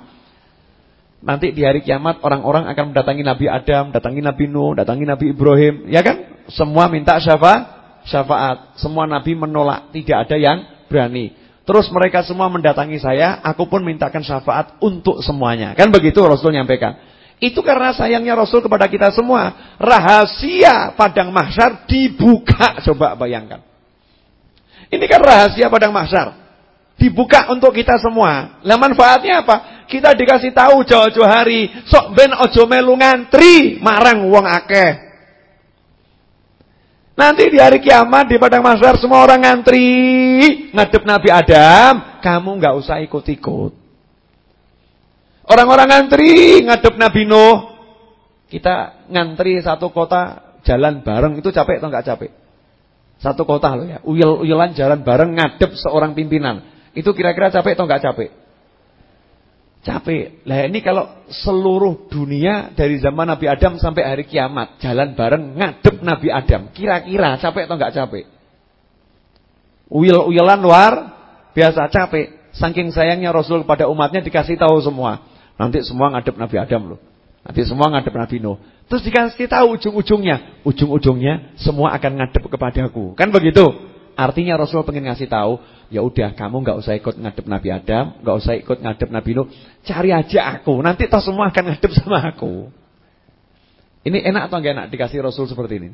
nanti di hari kiamat orang-orang akan mendatangi Nabi Adam, datangi Nabi Nuh, datangi Nabi Ibrahim, ya kan? Semua minta syafaat, syafaat. Semua nabi menolak, tidak ada yang berani. Terus mereka semua mendatangi saya, aku pun mintakan syafaat untuk semuanya. Kan begitu Rasul nyampaikan. Itu karena sayangnya Rasul kepada kita semua. Rahasia padang mahsyar dibuka, coba bayangkan. Ini kan rahasia padang mahsyar dibuka untuk kita semua. Lah manfaatnya apa? Kita dikasih tahu jauh-jauh hari, sok ben ojo melu ngantri marang wong akeh. Nanti di hari kiamat di padang mahsyar semua orang ngantri ngadep Nabi Adam, kamu nggak usah ikut-ikut. Orang-orang ngantri ngadep Nabi Nuh, Kita ngantri satu kota jalan bareng itu capek atau enggak capek? Satu kota loh ya. Uyel-uyelan jalan bareng ngadep seorang pimpinan. Itu kira-kira capek atau enggak capek? Capek. Lah ini kalau seluruh dunia dari zaman Nabi Adam sampai hari kiamat jalan bareng ngadep Nabi Adam, kira-kira capek atau enggak capek? Uyel-uyelan luar biasa capek. Saking sayangnya Rasul kepada umatnya dikasih tahu semua. Nanti semua ngadep Nabi Adam loh. Nanti semua ngadep Nabi Nuh. Terus dikasih tahu ujung-ujungnya. Ujung-ujungnya semua akan ngadep kepadaku. Kan begitu? Artinya Rasul pengen ngasih tahu, ya udah kamu nggak usah ikut ngadep Nabi Adam, nggak usah ikut ngadep Nabi Nuh, cari aja aku. Nanti toh semua akan ngadep sama aku. Ini enak atau enggak enak dikasih Rasul seperti ini?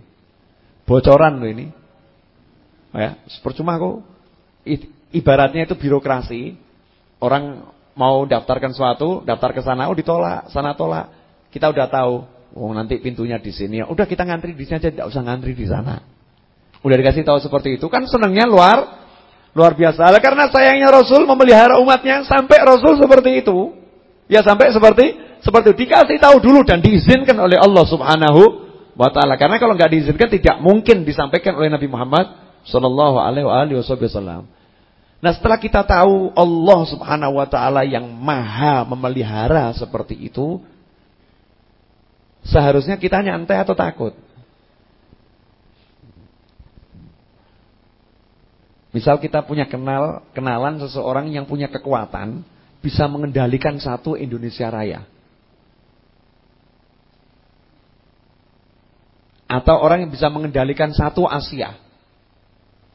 Bocoran loh ini. Ya, percuma aku. Ibaratnya itu birokrasi. Orang mau daftarkan suatu, daftar ke sana, oh ditolak, sana tolak. Kita udah tahu, oh nanti pintunya di sini. Udah kita ngantri di sini aja, tidak usah ngantri di sana. Udah dikasih tahu seperti itu, kan senangnya luar luar biasa. Karena sayangnya Rasul memelihara umatnya sampai Rasul seperti itu. Ya sampai seperti seperti itu. Dikasih tahu dulu dan diizinkan oleh Allah Subhanahu wa taala. Karena kalau nggak diizinkan tidak mungkin disampaikan oleh Nabi Muhammad sallallahu alaihi wasallam. Nah, setelah kita tahu Allah Subhanahu wa taala yang maha memelihara seperti itu, Seharusnya kita nyantai atau takut? Misal kita punya kenal kenalan seseorang yang punya kekuatan bisa mengendalikan satu Indonesia Raya. Atau orang yang bisa mengendalikan satu Asia.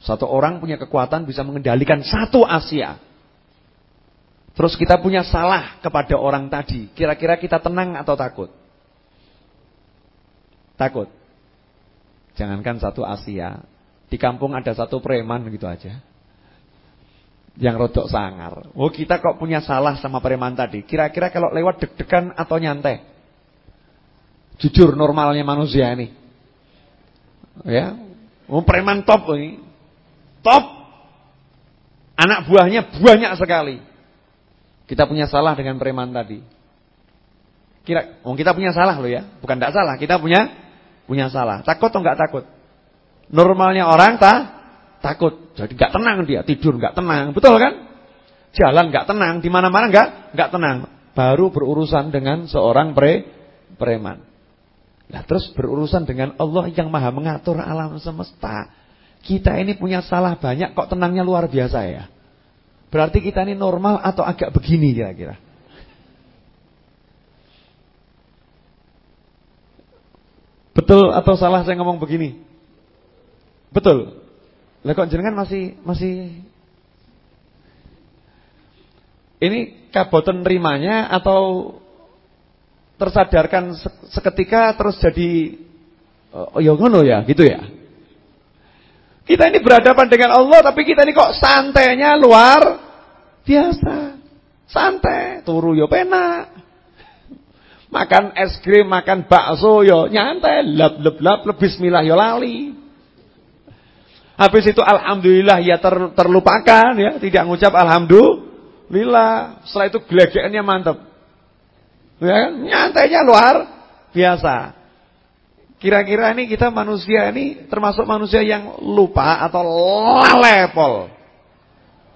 Satu orang punya kekuatan bisa mengendalikan satu Asia. Terus kita punya salah kepada orang tadi. Kira-kira kita tenang atau takut? Takut. Jangankan satu Asia, di kampung ada satu preman gitu aja. Yang rodok sangar. Oh kita kok punya salah sama preman tadi. Kira-kira kalau lewat deg-degan atau nyantai? Jujur normalnya manusia ini. Ya. Oh preman top ini. Top. Anak buahnya banyak sekali. Kita punya salah dengan preman tadi. Kira, oh kita punya salah loh ya, bukan tidak salah, kita punya punya salah. Takut atau enggak takut? Normalnya orang tak takut. Jadi enggak tenang dia, tidur enggak tenang. Betul kan? Jalan enggak tenang, di mana-mana enggak enggak tenang. Baru berurusan dengan seorang pre preman. Nah, terus berurusan dengan Allah yang Maha mengatur alam semesta. Kita ini punya salah banyak kok tenangnya luar biasa ya. Berarti kita ini normal atau agak begini kira-kira? Betul atau salah saya ngomong begini? Betul. Lah kok jenengan masih masih ini kaboten nerimanya atau tersadarkan seketika terus jadi oh ya ngono ya, gitu ya. Kita ini berhadapan dengan Allah tapi kita ini kok santainya luar biasa. Santai, turu yo penak. Makan es krim, makan bakso yo nyantai, lap lap lap, lap bismillah yo lali. Habis itu alhamdulillah ya ter, terlupakan ya, tidak ngucap alhamdulillah. Setelah itu gelegeannya mantap. Ya kan? Nyantainya luar biasa. Kira-kira ini kita manusia ini termasuk manusia yang lupa atau lalepol.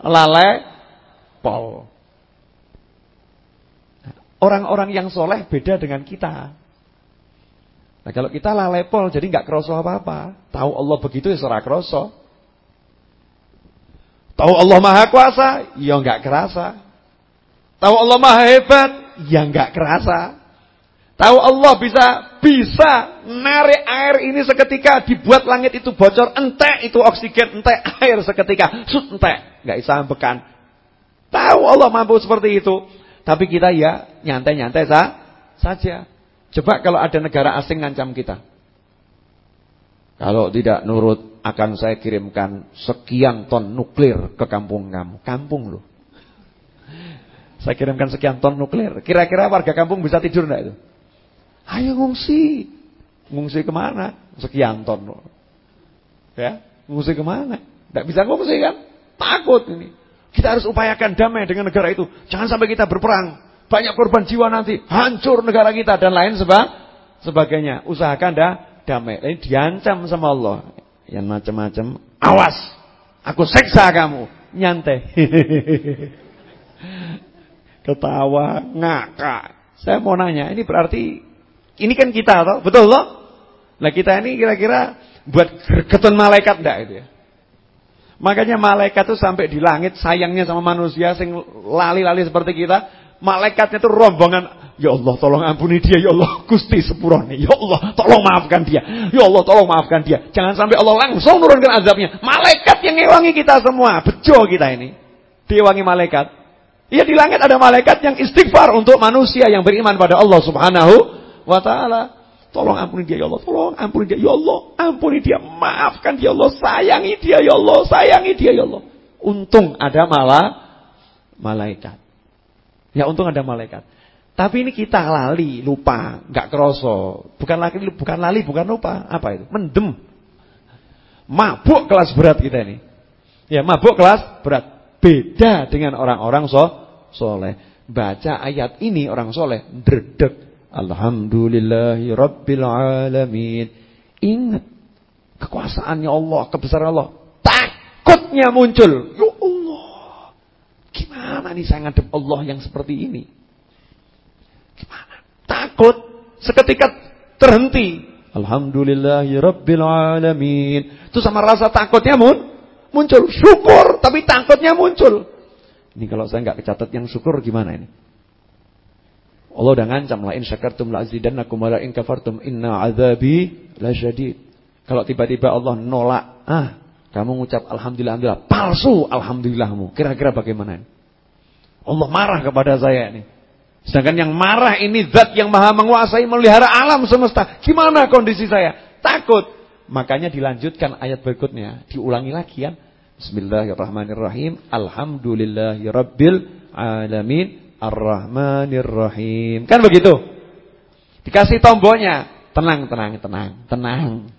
Lalepol. Orang-orang yang soleh beda dengan kita. Nah kalau kita lalepol jadi nggak kroso apa-apa. Tahu Allah begitu ya serah kroso. Tahu Allah maha kuasa, ya nggak kerasa. Tahu Allah maha hebat, ya nggak kerasa. Tahu Allah bisa bisa narik air ini seketika dibuat langit itu bocor entek itu oksigen entek air seketika sut entek nggak bisa bekan. Tahu Allah mampu seperti itu. Tapi kita ya nyantai-nyantai saja. Coba kalau ada negara asing ngancam kita. Kalau tidak nurut akan saya kirimkan sekian ton nuklir ke kampung kamu. Kampung loh. Saya kirimkan sekian ton nuklir. Kira-kira warga kampung bisa tidur enggak itu? Ayo ngungsi. Ngungsi ke mana? Sekian ton. Ya, ngungsi ke mana? Tidak bisa ngungsi kan? Takut ini. Kita harus upayakan damai dengan negara itu. Jangan sampai kita berperang. Banyak korban jiwa nanti. Hancur negara kita dan lain seba sebagainya. Usahakan dah damai. Ini diancam sama Allah. Yang macam-macam, awas. Aku seksa kamu. Nyantai. Ketawa, ngakak. Saya mau nanya, ini berarti ini kan kita toh, betul toh? Nah kita ini kira-kira buat gregetan malaikat enggak itu ya? Makanya malaikat itu sampai di langit sayangnya sama manusia sing lali-lali seperti kita, malaikatnya itu rombongan, ya Allah tolong ampuni dia, ya Allah Gusti sepurone, ya Allah tolong maafkan dia, ya Allah tolong maafkan dia. Jangan sampai Allah langsung turunkan azabnya. Malaikat yang ngewangi kita semua, bejo kita ini. Diwangi malaikat. Ya di langit ada malaikat yang istighfar untuk manusia yang beriman pada Allah Subhanahu wa taala. Tolong ampuni dia ya Allah, tolong ampuni dia ya Allah, ampuni dia, maafkan dia ya Allah, sayangi dia ya Allah, sayangi dia ya Allah. Untung ada malah malaikat. Ya untung ada malaikat. Tapi ini kita lali, lupa, nggak kroso. Bukan lagi bukan lali, bukan lupa. Apa itu? Mendem. Mabuk kelas berat kita ini. Ya, mabuk kelas berat. Beda dengan orang-orang so soleh. Baca ayat ini orang soleh, dredeg Alhamdulillahi Rabbil Alamin. Ingat kekuasaannya Allah, kebesaran Allah. Takutnya muncul. Ya Allah. Gimana nih saya ngadep Allah yang seperti ini? Gimana? Takut. Seketika terhenti. Alhamdulillahi Rabbil Alamin. Itu sama rasa takutnya mun, muncul. Syukur, tapi takutnya muncul. Ini kalau saya nggak kecatat yang syukur gimana ini? Allah udah ngancam la in syakartum la azidannakum wa la in kafartum inna azabi lasyadid. Kalau tiba-tiba Allah nolak, ah, kamu ngucap alhamdulillah alhamdulillah, palsu alhamdulillahmu. Kira-kira bagaimana? Allah marah kepada saya ini. Sedangkan yang marah ini zat yang maha menguasai melihara alam semesta. Gimana kondisi saya? Takut. Makanya dilanjutkan ayat berikutnya. Diulangi lagi kan. Bismillahirrahmanirrahim. Alhamdulillahirabbil alamin. Ar-Rahmanir Rahim. Kan begitu? Dikasih tombolnya. Tenang, tenang, tenang, tenang.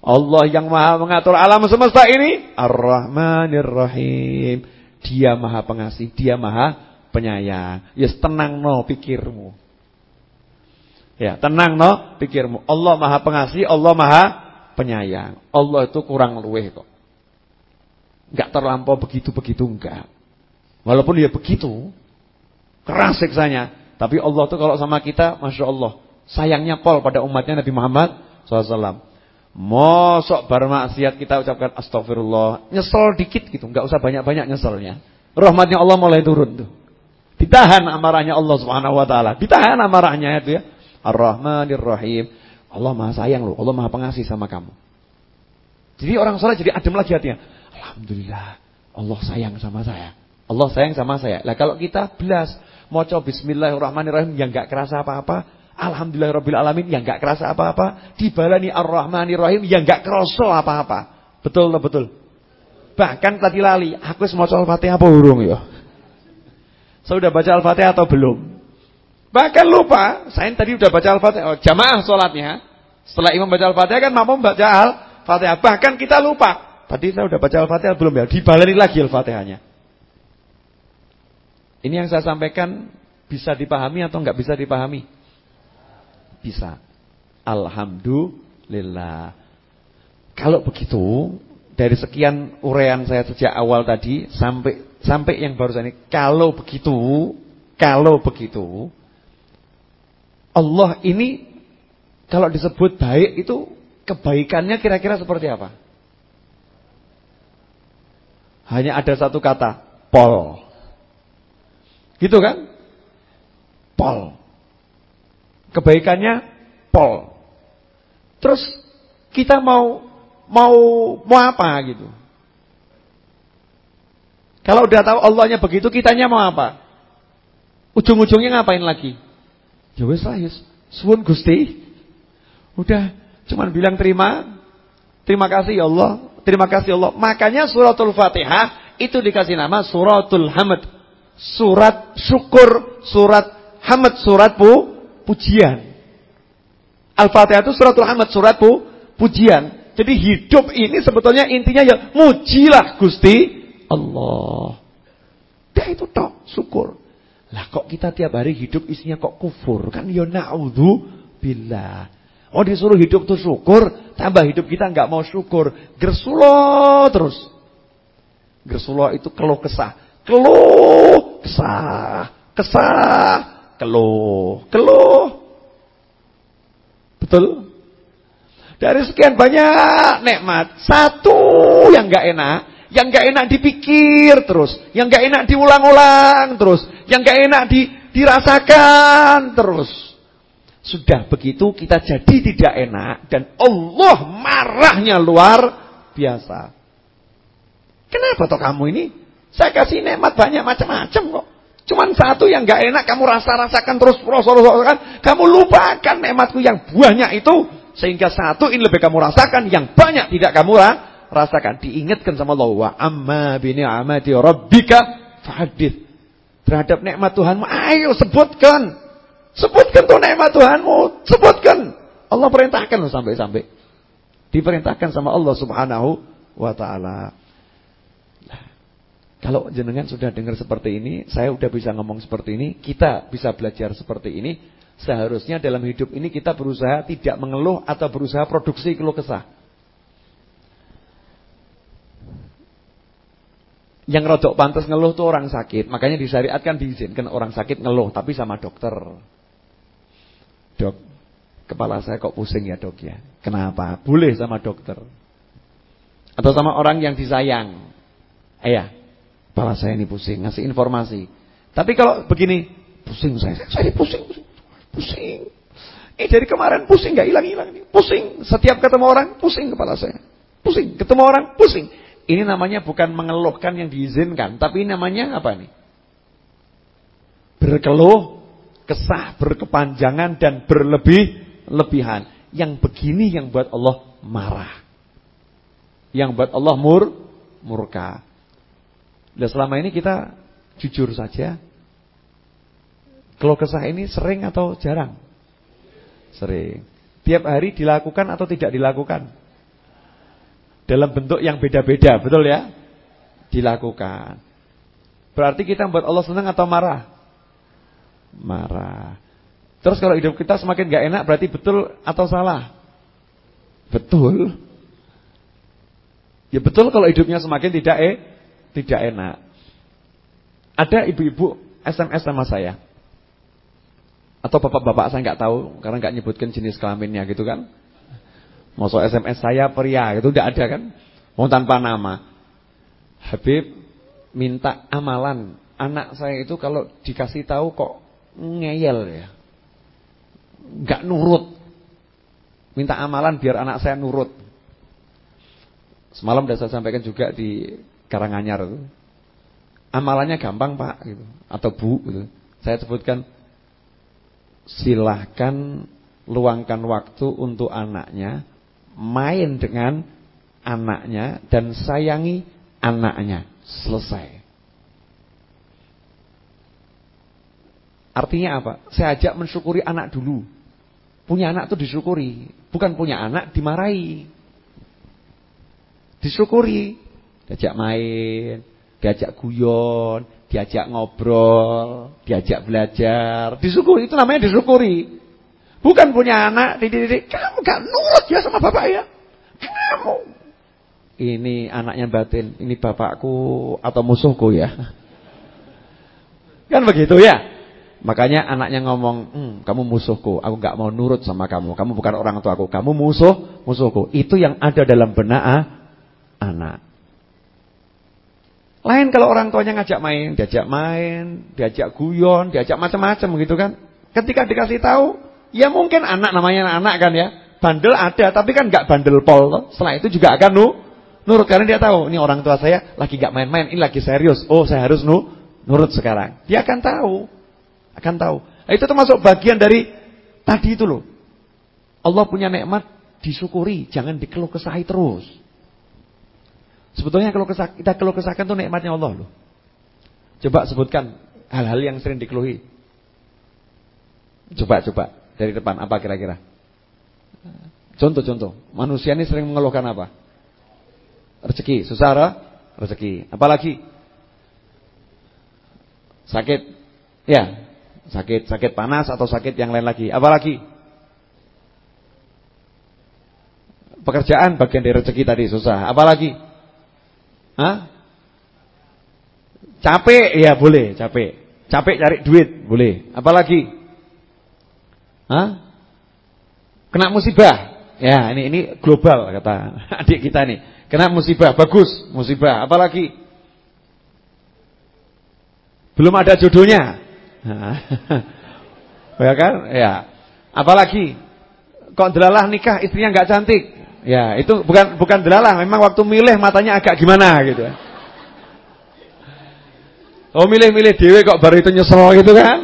Allah yang maha mengatur alam semesta ini. Ar-Rahmanir Rahim. Dia maha pengasih, dia maha penyayang. Yes, tenang no pikirmu. Ya, tenang no pikirmu. Allah maha pengasih, Allah maha penyayang. Allah itu kurang luweh kok. Enggak terlampau begitu-begitu enggak. Walaupun dia begitu, Keras siksanya. Tapi Allah tuh kalau sama kita, Masya Allah. Sayangnya pol pada umatnya Nabi Muhammad SAW. Mosok bermaksiat kita ucapkan astagfirullah. Nyesel dikit gitu. nggak usah banyak-banyak nyeselnya. Rahmatnya Allah mulai turun tuh. Ditahan amarahnya Allah Subhanahu wa taala. Ditahan amarahnya itu ya. Ar-Rahmanir Rahim. Allah Maha sayang loh, Allah Maha pengasih sama kamu. Jadi orang soleh jadi adem lagi hatinya. Alhamdulillah, Allah sayang sama saya. Allah sayang sama saya. Lah kalau kita belas Maca bismillahirrahmanirrahim yang enggak kerasa apa-apa. Alhamdulillahirabbil alamin yang enggak kerasa apa-apa. Dibalani arrahmanirrahim yang enggak kerasa apa-apa. Betul atau betul? Bahkan tadi lali, aku maca Al-Fatihah apa urung ya? Saya sudah baca Al-Fatihah atau belum? Bahkan lupa, saya tadi sudah baca Al-Fatihah. Oh, jamaah sholatnya. Setelah imam baca Al-Fatihah kan mampu baca Al-Fatihah. Bahkan kita lupa. Tadi saya sudah baca Al-Fatihah belum ya? Dibalani lagi Al-Fatihahnya. Ini yang saya sampaikan bisa dipahami atau enggak bisa dipahami? Bisa. Alhamdulillah. Kalau begitu, dari sekian uraian saya sejak awal tadi sampai sampai yang baru ini, kalau begitu, kalau begitu, Allah ini kalau disebut baik itu kebaikannya kira-kira seperti apa? Hanya ada satu kata, pol. Gitu kan? Pol. Kebaikannya pol. Terus kita mau mau mau apa gitu? Kalau udah tahu Allahnya begitu, kitanya mau apa? Ujung-ujungnya ngapain lagi? Ya wis lah, suwun Gusti. Udah cuman bilang terima. Terima kasih ya Allah. Terima kasih ya Allah. Makanya suratul Fatihah itu dikasih nama suratul Hamd surat syukur, surat hamd, surat pu, pujian. Al-Fatihah itu suratul hamd, surat pu, pujian. Jadi hidup ini sebetulnya intinya ya mujilah Gusti Allah. Dia itu tok syukur. Lah kok kita tiap hari hidup isinya kok kufur? Kan ya naudzu billah. Oh disuruh hidup tuh syukur, tambah hidup kita nggak mau syukur, gersulo terus. Gersulo itu keluh kesah, keluh kesah, kesah, keluh, keluh. Betul? Dari sekian banyak nikmat, satu yang nggak enak, yang nggak enak dipikir terus, yang nggak enak diulang-ulang terus, yang nggak enak di, dirasakan terus. Sudah begitu kita jadi tidak enak dan Allah marahnya luar biasa. Kenapa toh kamu ini? Saya kasih nikmat banyak macam-macam kok. Cuman satu yang nggak enak kamu rasa-rasakan terus rasakan, kamu lupakan nikmatku yang banyak itu sehingga satu ini lebih kamu rasakan, yang banyak tidak kamu rasakan. Diingatkan sama Allah, wa amma bi ni'mati rabbika fahadith. Terhadap nikmat Tuhanmu, ayo sebutkan. Sebutkan tuh nikmat Tuhanmu, sebutkan. Allah perintahkan sampai-sampai. Diperintahkan sama Allah Subhanahu wa taala. Kalau jenengan sudah dengar seperti ini, saya sudah bisa ngomong seperti ini, kita bisa belajar seperti ini, Seharusnya dalam hidup ini kita berusaha tidak mengeluh atau berusaha produksi keluh kesah. Yang rodok pantas ngeluh tuh orang sakit. Makanya disyariatkan diizinkan orang sakit ngeluh. Tapi sama dokter. Dok, kepala saya kok pusing ya dok ya. Kenapa? Boleh sama dokter. Atau sama orang yang disayang. Ayah, kepala saya ini pusing. Ngasih informasi. Tapi kalau begini, pusing saya. Saya pusing. pusing. Pusing. Eh dari kemarin pusing nggak hilang-hilang. Pusing. Setiap ketemu orang pusing kepala saya. Pusing. Ketemu orang pusing. Ini namanya bukan mengeluhkan yang diizinkan, tapi namanya apa nih? Berkeluh, kesah, berkepanjangan dan berlebih-lebihan. Yang begini yang buat Allah marah. Yang buat Allah mur murka. Dan selama ini kita jujur saja Keluh kesah ini sering atau jarang? Sering. Tiap hari dilakukan atau tidak dilakukan? Dalam bentuk yang beda-beda, betul ya? Dilakukan. Berarti kita membuat Allah senang atau marah? Marah. Terus kalau hidup kita semakin gak enak berarti betul atau salah? Betul. Ya betul kalau hidupnya semakin tidak eh, tidak enak. Ada ibu-ibu SMS sama saya. Atau bapak-bapak saya nggak tahu karena nggak nyebutkan jenis kelaminnya gitu kan. Masuk SMS saya pria gitu tidak ada kan. Mau tanpa nama. Habib minta amalan anak saya itu kalau dikasih tahu kok ngeyel ya. nggak nurut. Minta amalan biar anak saya nurut. Semalam sudah saya sampaikan juga di Karanganyar itu. Amalannya gampang, Pak gitu atau Bu gitu. Saya sebutkan silahkan luangkan waktu untuk anaknya, main dengan anaknya dan sayangi anaknya. Selesai. Artinya apa? Saya ajak mensyukuri anak dulu. Punya anak itu disyukuri, bukan punya anak dimarahi. Disyukuri, diajak main, diajak guyon, diajak ngobrol, diajak belajar, disyukuri itu namanya disyukuri. Bukan punya anak dididik, kamu gak nurut ya sama bapak ya. Kamu ini anaknya batin, ini bapakku atau musuhku ya. Kan begitu ya. Makanya anaknya ngomong, hmm, kamu musuhku, aku gak mau nurut sama kamu. Kamu bukan orang tuaku, kamu musuh, musuhku. Itu yang ada dalam benak ah, anak. Lain kalau orang tuanya ngajak main, diajak main, diajak guyon, diajak macam-macam gitu kan. Ketika dikasih tahu, ya mungkin anak namanya anak kan ya. Bandel ada, tapi kan nggak bandel pol. Setelah itu juga akan nu, nurut karena dia tahu, ini orang tua saya lagi nggak main-main, ini lagi serius. Oh, saya harus nu, nurut sekarang. Dia akan tahu. Akan tahu. Nah, itu termasuk bagian dari tadi itu loh. Allah punya nikmat disyukuri, jangan dikeluh kesahi terus. Sebetulnya kalau kita keluh kesahkan itu nikmatnya Allah loh. Coba sebutkan hal-hal yang sering dikeluhi. Coba coba dari depan apa kira-kira? Contoh-contoh. Manusia ini sering mengeluhkan apa? Rezeki, susah rezeki. Apalagi? Sakit. Ya, sakit, sakit panas atau sakit yang lain lagi. Apalagi? Pekerjaan bagian dari rezeki tadi susah. Apalagi? Hah? Capek ya boleh, capek. Capek cari duit, boleh. Apalagi? Hah? Kena musibah. Ya, ini ini global kata adik kita nih. Kena musibah, bagus, musibah. Apalagi? Belum ada jodohnya. ya kan? Ya. Apalagi? Kok delalah nikah istrinya nggak cantik? Ya, itu bukan bukan delalah, memang waktu milih matanya agak gimana gitu. Oh milih-milih dewe kok baru itu nyesel gitu kan?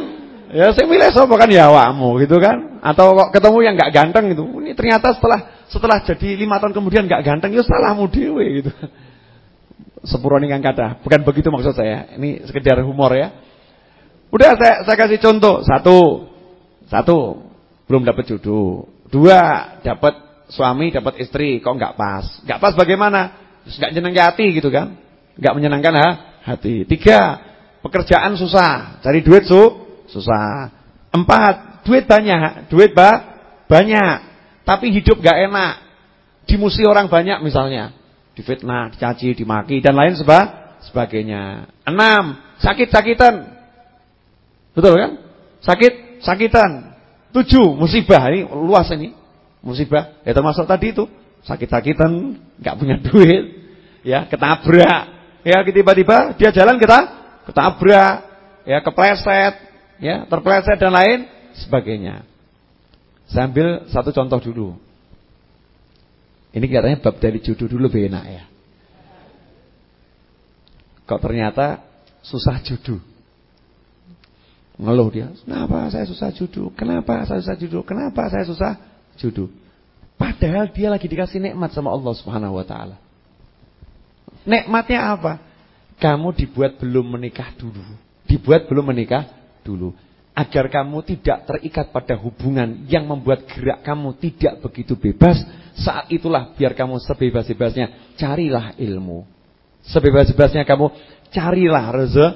Ya saya milih sapa kan ya awakmu gitu kan. Atau kok ketemu yang enggak ganteng gitu. Ini ternyata setelah setelah jadi lima tahun kemudian enggak ganteng ya salahmu dhewe gitu. Sepuro ning kata. Bukan begitu maksud saya. Ini sekedar humor ya. Udah saya saya kasih contoh. Satu. Satu belum dapat jodoh. Dua dapat suami, dapat istri kok enggak pas. Enggak pas bagaimana? Enggak nyenengkan hati gitu kan. Enggak menyenangkan ha? hati. Tiga, pekerjaan susah, cari duit su susah. Empat, duit banyak, duit ba banyak, tapi hidup gak enak. Dimusi orang banyak misalnya, difitnah, dicaci, dimaki dan lain seba sebagainya. Enam, sakit-sakitan. Betul kan? Sakit, sakitan. Tujuh, musibah. Ini luas ini. Musibah. Ya termasuk tadi itu. Sakit-sakitan, gak punya duit. Ya, ketabrak. Ya, tiba-tiba dia jalan kita ketabrak. Ya, kepleset ya, terpeleset dan lain sebagainya. Saya ambil satu contoh dulu. Ini katanya bab dari jodoh dulu enak ya. Kok ternyata susah jodoh. Ngeluh dia, kenapa saya susah jodoh? Kenapa saya susah jodoh? Kenapa saya susah jodoh? Padahal dia lagi dikasih nikmat sama Allah Subhanahu wa taala. Nikmatnya apa? Kamu dibuat belum menikah dulu. Dibuat belum menikah dulu agar kamu tidak terikat pada hubungan yang membuat gerak kamu tidak begitu bebas. Saat itulah biar kamu sebebas-bebasnya carilah ilmu. Sebebas-bebasnya kamu carilah reze,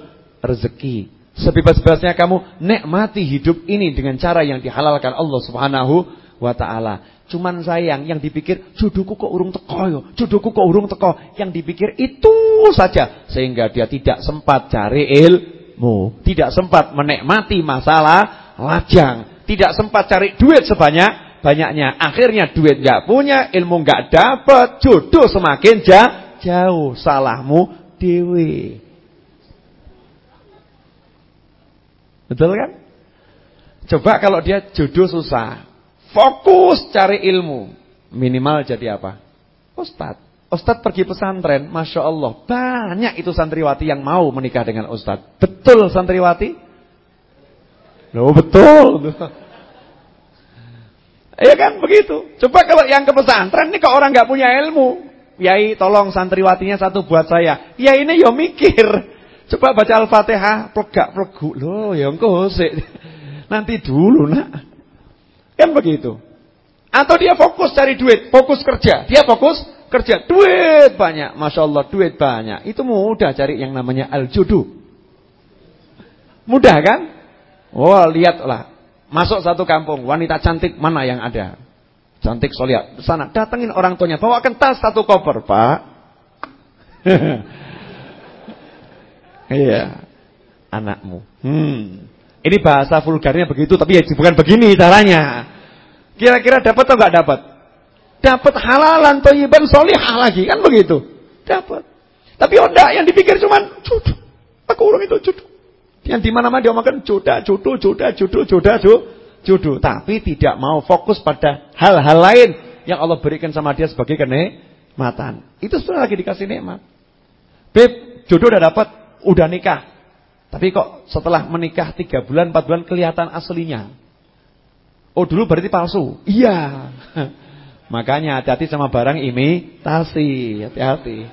rezeki. Sebebas-bebasnya kamu nikmati hidup ini dengan cara yang dihalalkan Allah Subhanahu wa taala. Cuman sayang yang dipikir jodohku kok urung teko yo, jodohku kok urung teko. Yang dipikir itu saja sehingga dia tidak sempat cari ilmu ilmu, tidak sempat menikmati masalah lajang, tidak sempat cari duit sebanyak banyaknya. Akhirnya duit nggak punya, ilmu nggak dapat, jodoh semakin jauh. Salahmu dewi. Betul kan? Coba kalau dia jodoh susah, fokus cari ilmu, minimal jadi apa? Ustadz. Ustadz pergi pesantren, Masya Allah, banyak itu santriwati yang mau menikah dengan Ustadz. Betul santriwati? Loh betul. Iya kan begitu. Coba kalau yang ke pesantren ini kok orang nggak punya ilmu. Yai tolong santriwatinya satu buat saya. Ya ini yo mikir. Coba baca Al-Fatihah, plegak plegu. Loh ya engko. Nanti dulu nak. Kan begitu. Atau dia fokus cari duit, fokus kerja. Dia fokus Kerja duit banyak, masya Allah duit banyak. Itu mudah cari yang namanya al-judu. Mudah kan? Oh lihatlah, masuk satu kampung, wanita cantik mana yang ada? Cantik solia, sana datengin orang tuanya, bawakan tas satu koper, pak. Iya, anakmu. Hmm. Ini bahasa vulgarnya begitu, tapi ya bukan begini caranya. Kira-kira dapat atau enggak dapat? Dapat halalan, toyiban, solihah lagi. Kan begitu. Dapat. Tapi oh enggak, yang dipikir cuman jodoh. Aku orang itu jodoh. Yang di mana-mana dia makan jodoh, jodoh, jodoh, jodoh, jodoh, jodoh, jodoh. Tapi tidak mau fokus pada hal-hal lain yang Allah berikan sama dia sebagai kenikmatan. Itu sudah lagi dikasih nikmat. Beb, jodoh udah dapat, udah nikah. Tapi kok setelah menikah 3 bulan, 4 bulan kelihatan aslinya. Oh dulu berarti palsu. Iya. Makanya hati-hati sama barang imitasi, hati-hati.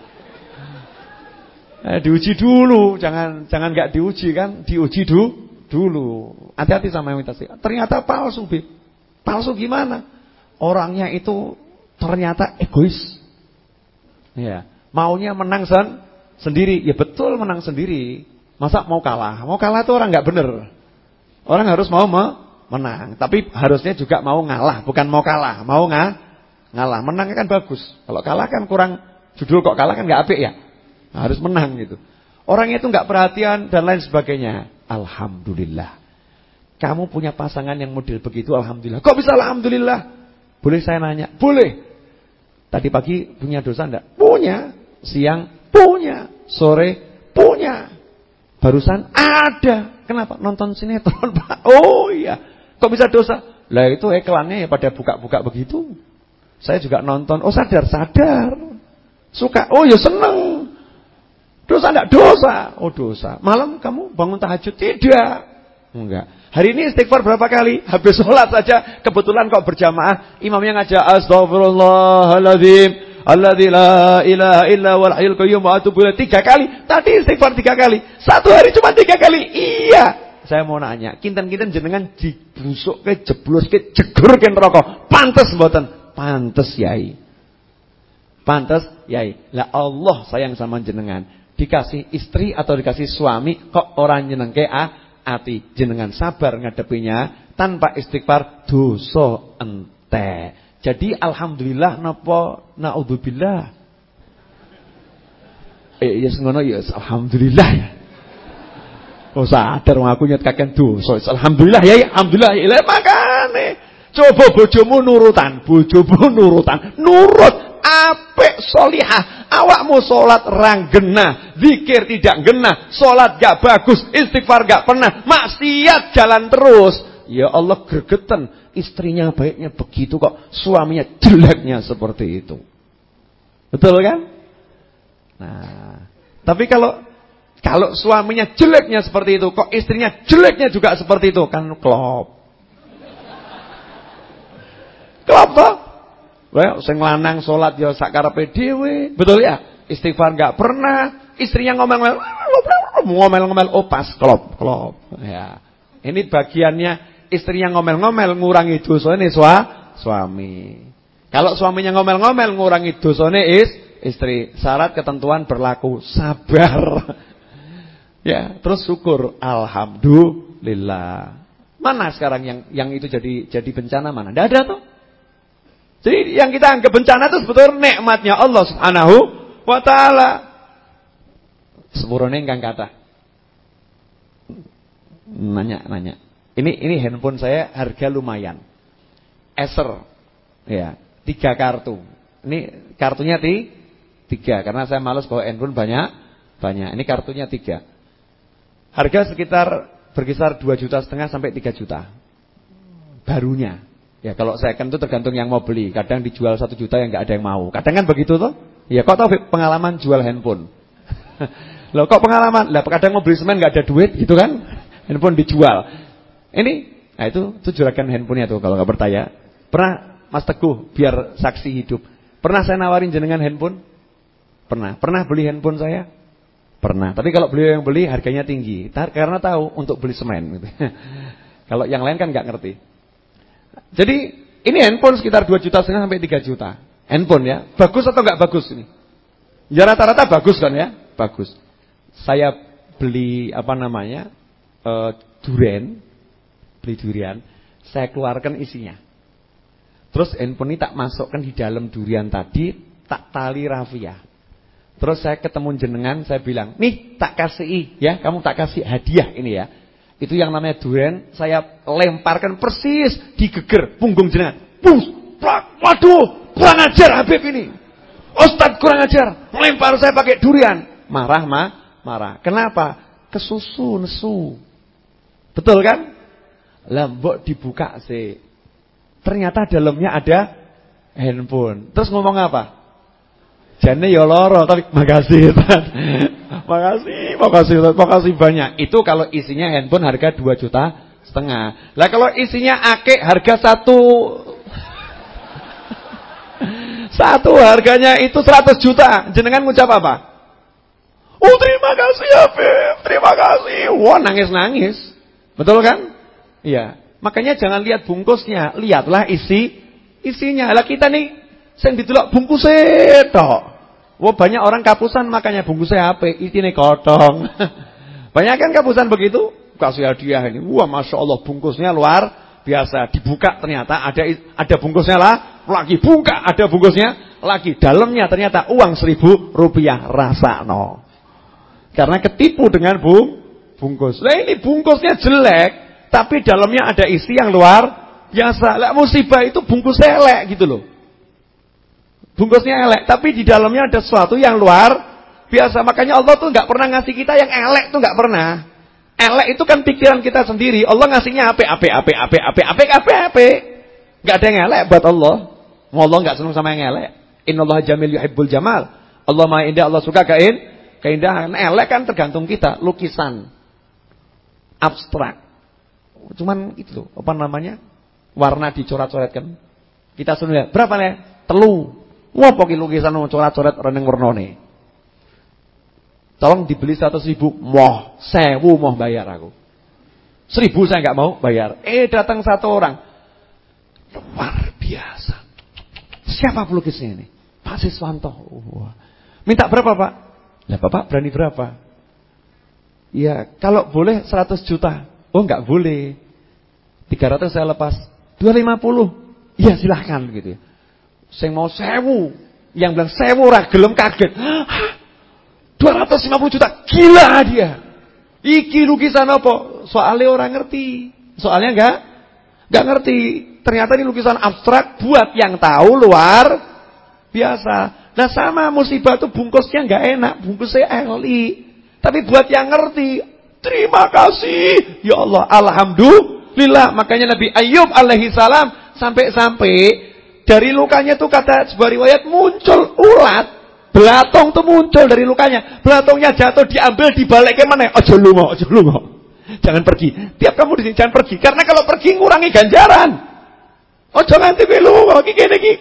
Eh, diuji dulu, jangan jangan nggak diuji kan, diuji du, dulu. Hati-hati sama imitasi. Ternyata palsu, Bib. Palsu gimana? Orangnya itu ternyata egois. Ya, maunya menang sen sendiri. Ya betul menang sendiri. Masa mau kalah? Mau kalah itu orang nggak bener. Orang harus mau menang, tapi harusnya juga mau ngalah, bukan mau kalah, mau nggak ngalah. Menang kan bagus. Kalau kalah kan kurang judul kok kalah kan nggak apik ya. Harus menang gitu. Orang itu nggak perhatian dan lain sebagainya. Alhamdulillah. Kamu punya pasangan yang model begitu alhamdulillah. Kok bisa alhamdulillah? Boleh saya nanya? Boleh. Tadi pagi punya dosa enggak? Punya. Siang punya. Sore punya. Barusan ada. Kenapa? Nonton sinetron, Pak. Oh iya. Kok bisa dosa? Lah itu iklannya ya pada buka-buka begitu. Saya juga nonton. Oh sadar, sadar. Suka. Oh ya seneng. Dosa enggak? Dosa. Oh dosa. Malam kamu bangun tahajud? Tidak. Enggak. Hari ini istighfar berapa kali? Habis sholat saja. Kebetulan kok berjamaah. Imamnya ngajak. Astagfirullahaladzim. Alladzi la ilaha illa wal hayyul qayyum wa Tiga kali. Tadi istighfar tiga kali. Satu hari cuma tiga kali. Iya. Saya mau nanya, kinten-kinten jenengan dibusuk ke jeblus ke jegur ke neraka. Pantes mboten? Pantes, Yai. Pantes, Yai. Lah Allah sayang sama jenengan. Dikasih istri atau dikasih suami kok orang jenengke ah ati jenengan sabar ngadepinya tanpa istighfar dosa ente. Jadi alhamdulillah napa naudzubillah. Eh ya yes, ngono ya alhamdulillah. Oh sadar aku nyet kakek dosa. Alhamdulillah ya, alhamdulillah ya. Lah makane coba bojomu nurutan, bojomu nurutan. Nurut apik solihah. Awakmu salat rang genah, zikir tidak genah, salat gak bagus, istighfar gak pernah, maksiat jalan terus. Ya Allah gregetan, istrinya baiknya begitu kok, suaminya jeleknya seperti itu. Betul kan? Nah, tapi kalau kalau suaminya jeleknya seperti itu, kok istrinya jeleknya juga seperti itu, kan klop. Klop toh? Well, sing lanang salat ya sak karepe dhewe. Betul ya? Istighfar enggak pernah, istrinya ngomel-ngomel, ngomel-ngomel opas, oh, klop, klop. Ya. Ini bagiannya istrinya ngomel-ngomel ngurangi dosane sua, suami. Kalau suaminya ngomel-ngomel ngurangi dosane is istri. Syarat ketentuan berlaku sabar. Ya, terus syukur alhamdulillah. Mana sekarang yang yang itu jadi jadi bencana mana? Tidak ada tuh. Jadi yang kita anggap bencana itu sebetulnya nikmatnya Allah Subhanahu wa taala. Sepurone ingkang kata. Nanya, nanya. Ini ini handphone saya harga lumayan. Acer. Ya, tiga kartu. Ini kartunya ti tiga karena saya malas bawa handphone banyak banyak. Ini kartunya tiga. Harga sekitar berkisar 2 juta setengah sampai 3 juta. Barunya. Ya kalau second itu tergantung yang mau beli. Kadang dijual 1 juta yang nggak ada yang mau. Kadang kan begitu tuh. Ya kok tahu pengalaman jual handphone. Loh kok pengalaman? Lah kadang mau beli semen nggak ada duit gitu kan. Handphone dijual. Ini nah itu itu juragan handphonenya tuh kalau nggak bertanya. Pernah Mas Teguh biar saksi hidup. Pernah saya nawarin jenengan handphone? Pernah. Pernah beli handphone saya? Pernah. Tapi kalau beliau yang beli harganya tinggi. Karena tahu untuk beli semen. Gitu. kalau yang lain kan nggak ngerti. Jadi ini handphone sekitar 2 juta setengah sampai 3 juta. Handphone ya. Bagus atau nggak bagus ini? Ya rata-rata bagus kan ya? Bagus. Saya beli apa namanya? Uh, durian. Beli durian. Saya keluarkan isinya. Terus handphone ini tak masukkan di dalam durian tadi. Tak tali rafia. Terus saya ketemu jenengan, saya bilang, nih tak kasih ya, kamu tak kasih hadiah ini ya. Itu yang namanya durian, saya lemparkan persis di geger punggung jenengan. Bus, plak, waduh, kurang ajar Habib ini. Ustaz kurang ajar, melempar saya pakai durian. Marah mah, marah. Kenapa? Kesusu, nesu. Betul kan? Lambok dibuka sih. Ternyata dalamnya ada handphone. Terus ngomong apa? Jane ya loro tapi makasih makasih, makasih, makasih banyak. Itu kalau isinya handphone harga 2 juta setengah. Lah kalau isinya ake harga satu satu harganya itu 100 juta. Jenengan ngucap apa? Oh terima kasih ya Beb, terima kasih. Wah nangis-nangis. Betul kan? Iya. Makanya jangan lihat bungkusnya, lihatlah isi isinya. Lah kita nih Sing didelok bungkusnya tok. Wah banyak orang kapusan makanya bungkusnya apa? Isine kotong. banyak kan kapusan begitu? Kasih hadiah ini. Wah Masya Allah bungkusnya luar biasa. Dibuka ternyata ada ada bungkusnya lah lagi buka ada bungkusnya lagi dalamnya ternyata uang seribu rupiah rasa no karena ketipu dengan bung bungkus lah ini bungkusnya jelek tapi dalamnya ada isi yang luar biasa lah musibah itu bungkus elek gitu loh bungkusnya elek tapi di dalamnya ada sesuatu yang luar biasa makanya Allah tuh nggak pernah ngasih kita yang elek tuh nggak pernah Elek itu kan pikiran kita sendiri. Allah ngasihnya ape, ape, ape, ape, ape, ape, ape, ape. Gak ada yang elek buat Allah. Allah gak senang sama yang elek. Allah jamil yuhibbul jamal. Allah maha indah, Allah suka kain. Keindahan. Elek kan tergantung kita. Lukisan. Abstrak. Cuman itu loh. Apa namanya? Warna dicoret-coretkan. Kita sudah berapa nih? Telu. Wah, pokoknya lukisan coret-coret reneng warnane. Tolong dibeli 100 ribu, moh, sewu moh bayar aku. Seribu saya nggak mau bayar. Eh datang satu orang. Luar biasa. Siapa pelukisnya ini? Pak Siswanto. Wah. Minta berapa Pak? Ya Bapak berani berapa? Ya kalau boleh 100 juta. Oh nggak boleh. 300 saya lepas. 250. Iya silahkan gitu ya. Saya mau sewu. Yang bilang sewu ragelum kaget. Hah? 250 juta, gila dia. Iki lukisan apa? Soalnya orang ngerti. Soalnya enggak enggak ngerti. Ternyata ini lukisan abstrak buat yang tahu luar biasa. Nah sama musibah itu bungkusnya enggak enak, bungkusnya eli. Tapi buat yang ngerti, terima kasih. Ya Allah, alhamdulillah. Makanya Nabi Ayub alaihi salam sampai-sampai dari lukanya tuh kata sebuah riwayat muncul ulat Belatong tuh muncul dari lukanya. Belatongnya jatuh diambil dibalik ke mana? Ojo lungo, ojo lungo. Jangan pergi. Tiap kamu di sini jangan pergi karena kalau pergi ngurangi ganjaran. Ojo nanti kowe lungo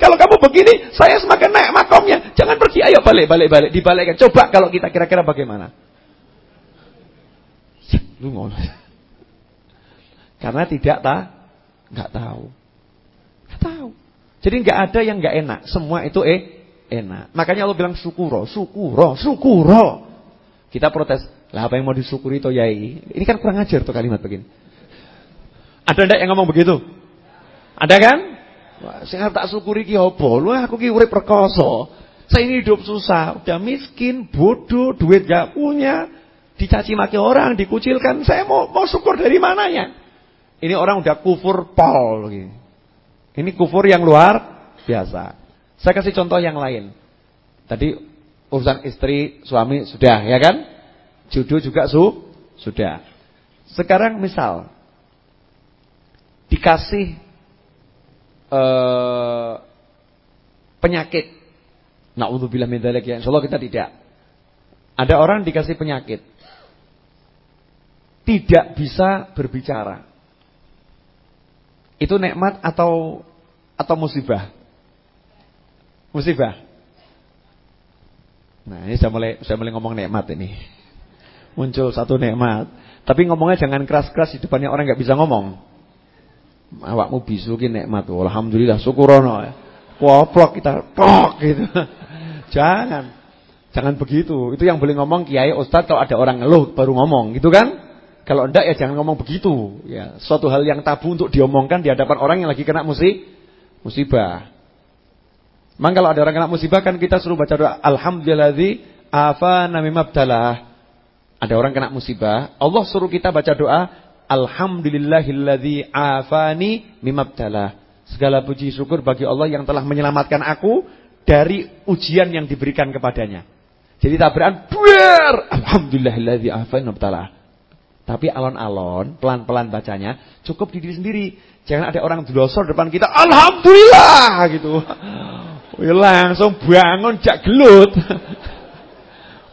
Kalau kamu begini, saya semakin naik makomnya. Jangan pergi. Ayo balik, balik, balik. Dibalikkan. Coba kalau kita kira-kira bagaimana? Lungo. Karena tidak tak nggak tahu. Nggak tahu. Jadi nggak ada yang nggak enak. Semua itu eh enak. Makanya Allah bilang syukuro, syukuro, syukuro. Kita protes, lah apa yang mau disyukuri to yai? Ini kan kurang ajar tuh kalimat begini. Ada ndak yang ngomong begitu? Ada kan? Saya tak syukuri ki opo? Lu aku ki urip rekoso. Saya ini hidup susah, udah miskin, bodoh, duit gak punya, dicaci maki orang, dikucilkan. Saya mau mau syukur dari mananya? Ini orang udah kufur pol Ini kufur yang luar biasa. Saya kasih contoh yang lain. Tadi urusan istri, suami sudah, ya kan? Jodoh juga su sudah. Sekarang misal dikasih uh, penyakit. Nauzubillah min dzalik ya. Insyaallah kita tidak. Ada orang dikasih penyakit. Tidak bisa berbicara. Itu nikmat atau atau musibah? Musibah. Nah, ini saya mulai saya mulai ngomong nikmat ini. Muncul satu nikmat. Tapi ngomongnya jangan keras-keras di depannya orang nggak bisa ngomong. Awakmu bisuki nikmat. Alhamdulillah syukurono. Koplok kita tok gitu. Jangan. Jangan begitu. Itu yang boleh ngomong kiai ustaz kalau ada orang ngeluh baru ngomong, gitu kan? Kalau enggak ya jangan ngomong begitu. Ya, suatu hal yang tabu untuk diomongkan di hadapan orang yang lagi kena musibah. Memang kalau ada orang kena musibah kan kita suruh baca doa alhamdulillazi afana mimabtalah. Ada orang kena musibah, Allah suruh kita baca doa alhamdulillahilladzi afani mimabtalah. Segala puji syukur bagi Allah yang telah menyelamatkan aku dari ujian yang diberikan kepadanya. Jadi tabrakan buar alhamdulillahilladzi afani mimabtalah. Tapi alon-alon, pelan-pelan bacanya, cukup di diri sendiri. Jangan ada orang dulosor depan kita, alhamdulillah gitu. Ya langsung bangun jak gelut.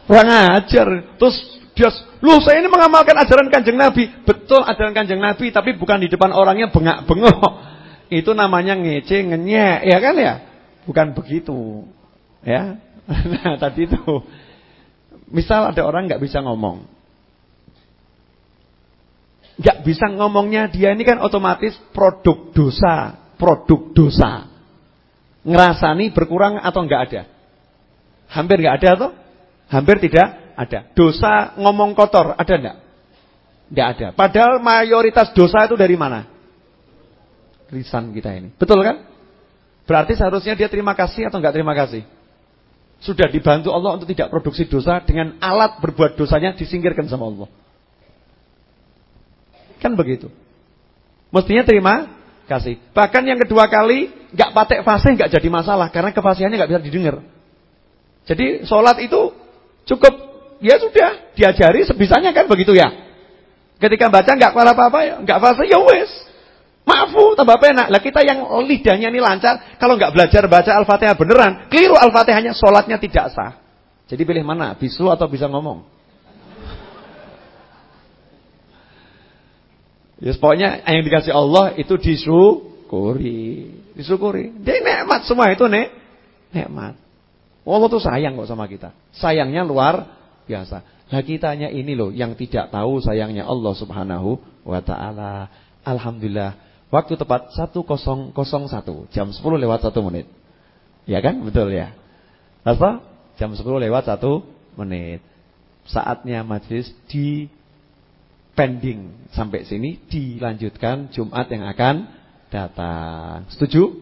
Kurang ajar. Terus dia, lu saya ini mengamalkan ajaran kanjeng Nabi. Betul ajaran kanjeng Nabi, tapi bukan di depan orangnya bengak-bengok. Itu namanya ngece, ngenyek, ya kan ya? Bukan begitu. Ya. Nah, tadi itu. Misal ada orang nggak bisa ngomong. Nggak bisa ngomongnya dia ini kan otomatis produk dosa, produk dosa ngerasani berkurang atau enggak ada? Hampir enggak ada atau? Hampir tidak ada. Dosa ngomong kotor ada enggak? Enggak ada. Padahal mayoritas dosa itu dari mana? Lisan kita ini. Betul kan? Berarti seharusnya dia terima kasih atau enggak terima kasih? Sudah dibantu Allah untuk tidak produksi dosa dengan alat berbuat dosanya disingkirkan sama Allah. Kan begitu. Mestinya terima kasih. Bahkan yang kedua kali enggak patek fasih enggak jadi masalah karena kefasihannya enggak bisa didengar. Jadi sholat itu cukup ya sudah diajari sebisanya kan begitu ya. Ketika baca enggak apa-apa ya, enggak fasih ya wes. Maafu tambah penak. Lah kita yang lidahnya ini lancar, kalau nggak belajar baca Al-Fatihah beneran, keliru Al-Fatihahnya, sholatnya tidak sah. Jadi pilih mana? Bisu atau bisa ngomong? Yes, pokoknya yang dikasih Allah itu disyukuri. Disyukuri. Dia nikmat semua itu nek nikmat. Allah tuh sayang kok sama kita. Sayangnya luar biasa. Lah kitanya ini loh yang tidak tahu sayangnya Allah Subhanahu wa taala. Alhamdulillah Waktu tepat 1001 Jam 10 lewat 1 menit Ya kan? Betul ya Apa? Jam 10 lewat 1 menit Saatnya majlis di pending Sampai sini dilanjutkan Jumat yang akan datang Setuju?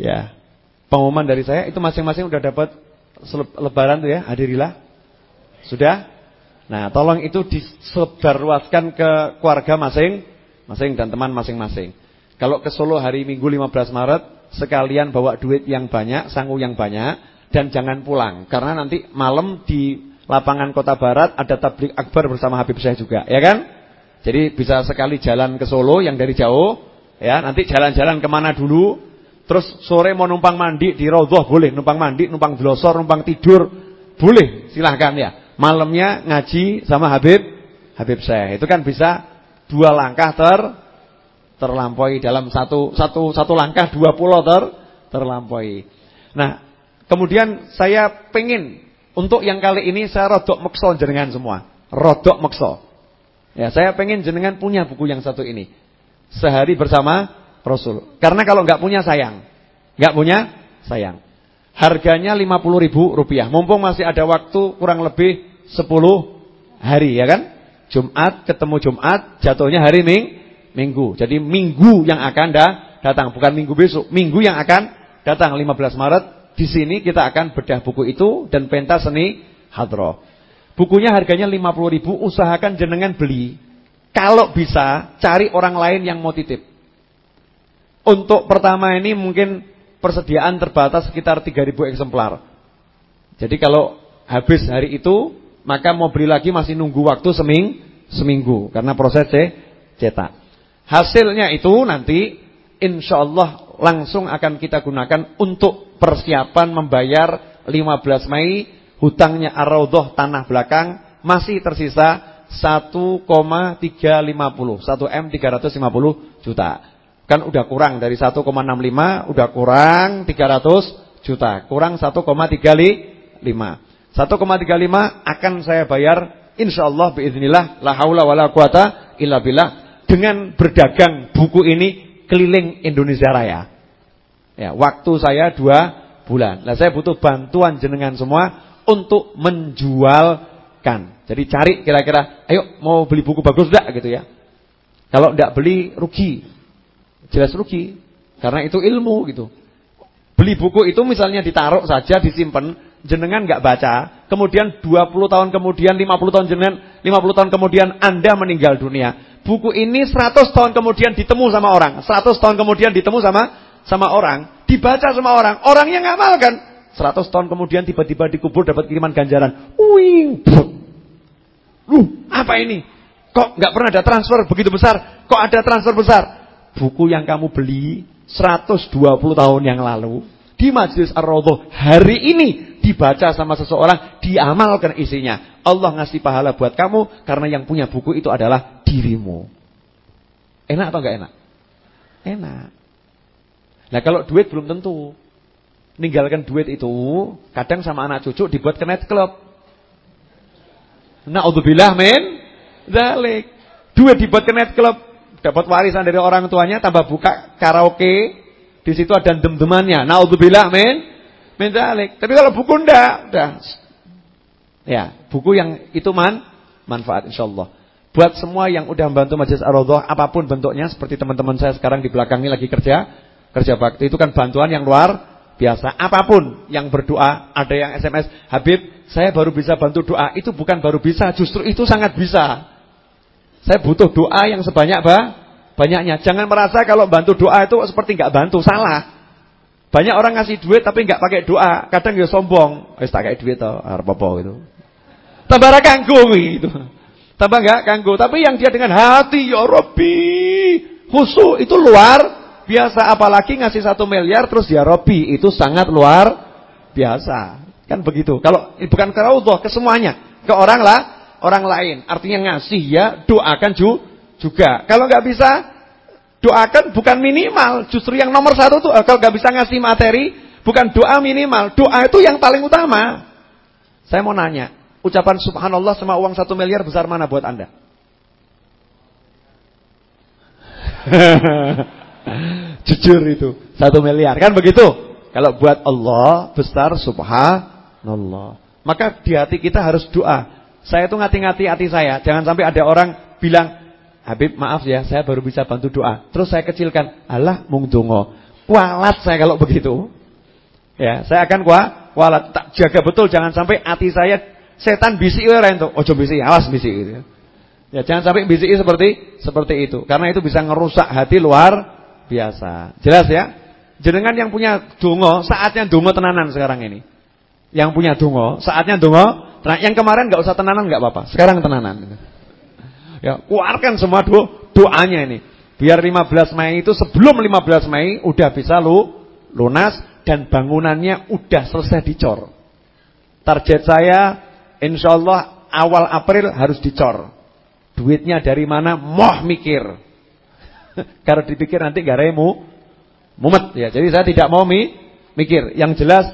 Ya Pengumuman dari saya itu masing-masing udah dapat lebaran tuh ya Hadirilah Sudah? Nah tolong itu disebarluaskan ke keluarga masing masing dan teman masing-masing. Kalau ke Solo hari Minggu 15 Maret, sekalian bawa duit yang banyak, sangu yang banyak, dan jangan pulang. Karena nanti malam di lapangan Kota Barat ada tablik akbar bersama Habib Syekh juga, ya kan? Jadi bisa sekali jalan ke Solo yang dari jauh, ya nanti jalan-jalan ke mana dulu, terus sore mau numpang mandi di Raudhah boleh, numpang mandi, numpang delosor, numpang tidur, boleh, silahkan ya. Malamnya ngaji sama Habib Habib Syekh. Itu kan bisa dua langkah ter terlampaui dalam satu satu satu langkah dua pulau ter terlampaui. Nah, kemudian saya pengen untuk yang kali ini saya rodok mekso jenengan semua. Rodok mekso. Ya, saya pengen jenengan punya buku yang satu ini. Sehari bersama Rasul. Karena kalau nggak punya sayang. nggak punya sayang. Harganya puluh ribu rupiah. Mumpung masih ada waktu kurang lebih 10 hari ya kan? Jumat ketemu Jumat, jatuhnya hari Ming, Minggu. Jadi minggu yang akan da, datang, bukan minggu besok. Minggu yang akan datang 15 Maret. Di sini kita akan bedah buku itu dan pentas seni hadroh. Bukunya harganya 50 ribu, usahakan jenengan beli. Kalau bisa, cari orang lain yang mau titip. Untuk pertama ini mungkin persediaan terbatas sekitar 3000 eksemplar. Jadi kalau habis hari itu maka mau beli lagi masih nunggu waktu seming, seminggu karena proses cetak. Hasilnya itu nanti insya Allah langsung akan kita gunakan untuk persiapan membayar 15 Mei hutangnya Ar-Raudhah tanah belakang masih tersisa 1,350 1 M 350 juta. Kan udah kurang dari 1,65 udah kurang 300 juta, kurang 1,35. 1,35 akan saya bayar insyaallah biiznillah la haula wala quwata illa billah dengan berdagang buku ini keliling Indonesia Raya. Ya, waktu saya dua bulan. Nah, saya butuh bantuan jenengan semua untuk menjualkan. Jadi cari kira-kira, ayo mau beli buku bagus enggak gitu ya. Kalau enggak beli rugi. Jelas rugi karena itu ilmu gitu. Beli buku itu misalnya ditaruh saja disimpan jenengan nggak baca, kemudian 20 tahun kemudian, 50 tahun jenengan, 50 tahun kemudian Anda meninggal dunia. Buku ini 100 tahun kemudian ditemu sama orang, 100 tahun kemudian ditemu sama sama orang, dibaca sama orang, orang yang ngamalkan. 100 tahun kemudian tiba-tiba dikubur dapat kiriman ganjaran. Wing. Lu, apa ini? Kok nggak pernah ada transfer begitu besar? Kok ada transfer besar? Buku yang kamu beli 120 tahun yang lalu di Majlis Ar-Raudhah hari ini dibaca sama seseorang, diamalkan isinya. Allah ngasih pahala buat kamu karena yang punya buku itu adalah dirimu. Enak atau enggak enak? Enak. Nah, kalau duit belum tentu. Ninggalkan duit itu kadang sama anak cucu dibuat ke net club. Na'udzubillah min dzalik. Duit dibuat ke net dapat warisan dari orang tuanya tambah buka karaoke, di situ ada dem-demannya. Na'udzubillah min Mendalik. Tapi kalau buku ndak, udah. Ya, buku yang itu man manfaat insyaallah. Buat semua yang udah membantu Majelis Ar-Raudhah apa pun bentuknya seperti teman-teman saya sekarang di belakang ini lagi kerja, Kerja bakti itu kan bantuan yang luar biasa. Apa pun yang berdoa, ada yang SMS, Habib, saya baru bisa bantu doa. Itu bukan baru bisa, justru itu sangat bisa. Saya butuh doa yang sebanyak bah, banyaknya. Jangan merasa kalau bantu doa itu seperti nggak bantu, salah. Banyak orang ngasih duit tapi nggak pakai doa, kadang ya sombong. Wis tak kayak duit to, arep apa itu. Tambah ra kanggo gitu. Tambah enggak kanggo, tapi yang dia dengan hati ya Rabbi, khusyuk itu luar biasa apalagi ngasih satu miliar terus ya Rabbi, itu sangat luar biasa. Kan begitu. Kalau bukan ke Allah, ke semuanya, ke orang lah, orang lain. Artinya ngasih ya, doakan ju, juga. Kalau nggak bisa doakan bukan minimal, justru yang nomor satu tuh kalau nggak bisa ngasih materi, bukan doa minimal, doa itu yang paling utama. Saya mau nanya, Ucapan subhanallah sama uang satu miliar besar mana buat anda? Jujur itu satu miliar kan begitu. Kalau buat Allah besar subhanallah. Maka di hati kita harus doa. Saya tuh ngati-ngati hati saya. Jangan sampai ada orang bilang, Habib maaf ya, saya baru bisa bantu doa. Terus saya kecilkan, Allah mung dongo. Kualat saya kalau begitu. Ya, saya akan kualat. Tak jaga betul jangan sampai hati saya Setan bisik ora entuk, ojo bisik, awas bisik gitu. Ya jangan sampai bisik seperti seperti itu karena itu bisa ngerusak hati luar biasa. Jelas ya? Jenengan yang punya donga, saatnya donga tenanan sekarang ini. Yang punya donga, saatnya donga, yang kemarin enggak usah tenanan enggak apa-apa. Sekarang tenanan. Ya, keluarkan semua do doanya ini. Biar 15 Mei itu sebelum 15 Mei udah bisa lu lunas dan bangunannya udah selesai dicor. Target saya Insya Allah awal April harus dicor. Duitnya dari mana? Moh mikir. Kalau dipikir nanti gak remu, mumet ya. Jadi saya tidak mau mi, mikir. Yang jelas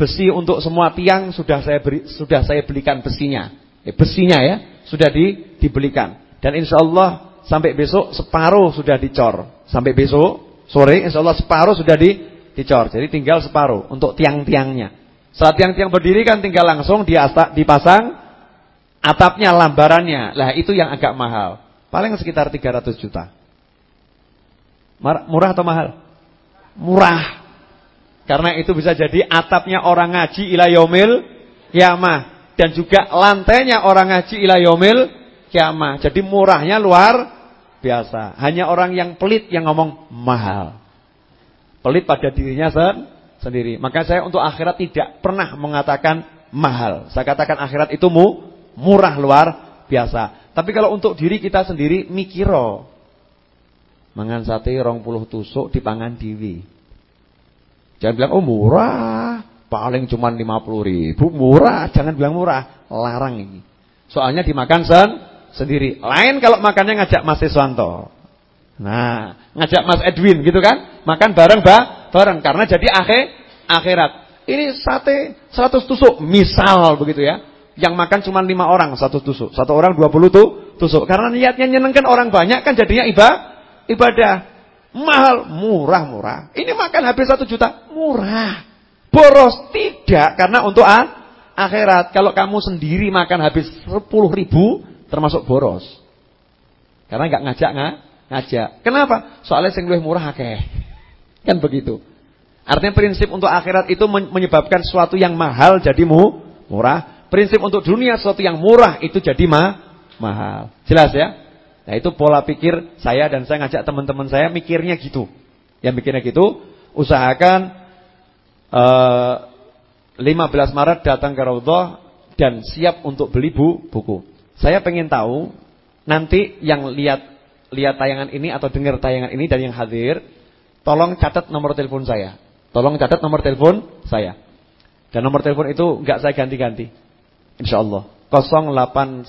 besi untuk semua tiang sudah saya beri, sudah saya belikan besinya. Eh, besinya ya sudah di, dibelikan. Dan insya Allah sampai besok separuh sudah dicor. Sampai besok sore insya Allah separuh sudah di, dicor. Jadi tinggal separuh untuk tiang-tiangnya. Saat tiang-tiang berdiri kan tinggal langsung dipasang atapnya, lambarannya. Lah itu yang agak mahal. Paling sekitar 300 juta. Murah atau mahal? Murah. Karena itu bisa jadi atapnya orang ngaji ilayomil kiamah. Dan juga lantainya orang ngaji ilayomil kiamah. Jadi murahnya luar biasa. Hanya orang yang pelit yang ngomong mahal. Pelit pada dirinya sendiri sendiri. Maka saya untuk akhirat tidak pernah mengatakan mahal. Saya katakan akhirat itu mu, murah luar biasa. Tapi kalau untuk diri kita sendiri mikiro. Mangan sate rong puluh tusuk dipangan diwi. Jangan bilang oh murah, paling cuma lima puluh ribu murah. Jangan bilang murah, larang ini. Soalnya dimakan sen sendiri. Lain kalau makannya ngajak Mas Iswanto. Nah, ngajak Mas Edwin gitu kan? Makan bareng ba bareng karena jadi akhir akhirat. Ini sate 100 tusuk misal begitu ya. Yang makan cuma 5 orang satu tusuk. Satu orang 20 tuh tusuk. Karena niatnya nyenengkan orang banyak kan jadinya ibadah. Ibadah mahal, murah-murah. Ini makan habis 1 juta, murah. Boros tidak karena untuk ah, akhirat. Kalau kamu sendiri makan habis 10 ribu termasuk boros. Karena nggak ngajak nggak ngajak. Kenapa? Soalnya sing luwih murah akeh. Kan begitu. Artinya prinsip untuk akhirat itu menyebabkan sesuatu yang mahal jadi mu, murah. Prinsip untuk dunia sesuatu yang murah itu jadi ma, mahal. Jelas ya? Nah itu pola pikir saya dan saya ngajak teman-teman saya mikirnya gitu. Yang mikirnya gitu, usahakan uh, eh, 15 Maret datang ke Raudhah dan siap untuk beli bu, buku. Saya pengen tahu nanti yang lihat lihat tayangan ini atau dengar tayangan ini dan yang hadir Tolong catat nomor telepon saya. Tolong catat nomor telepon saya. Dan nomor telepon itu enggak saya ganti-ganti. Insyaallah. 0819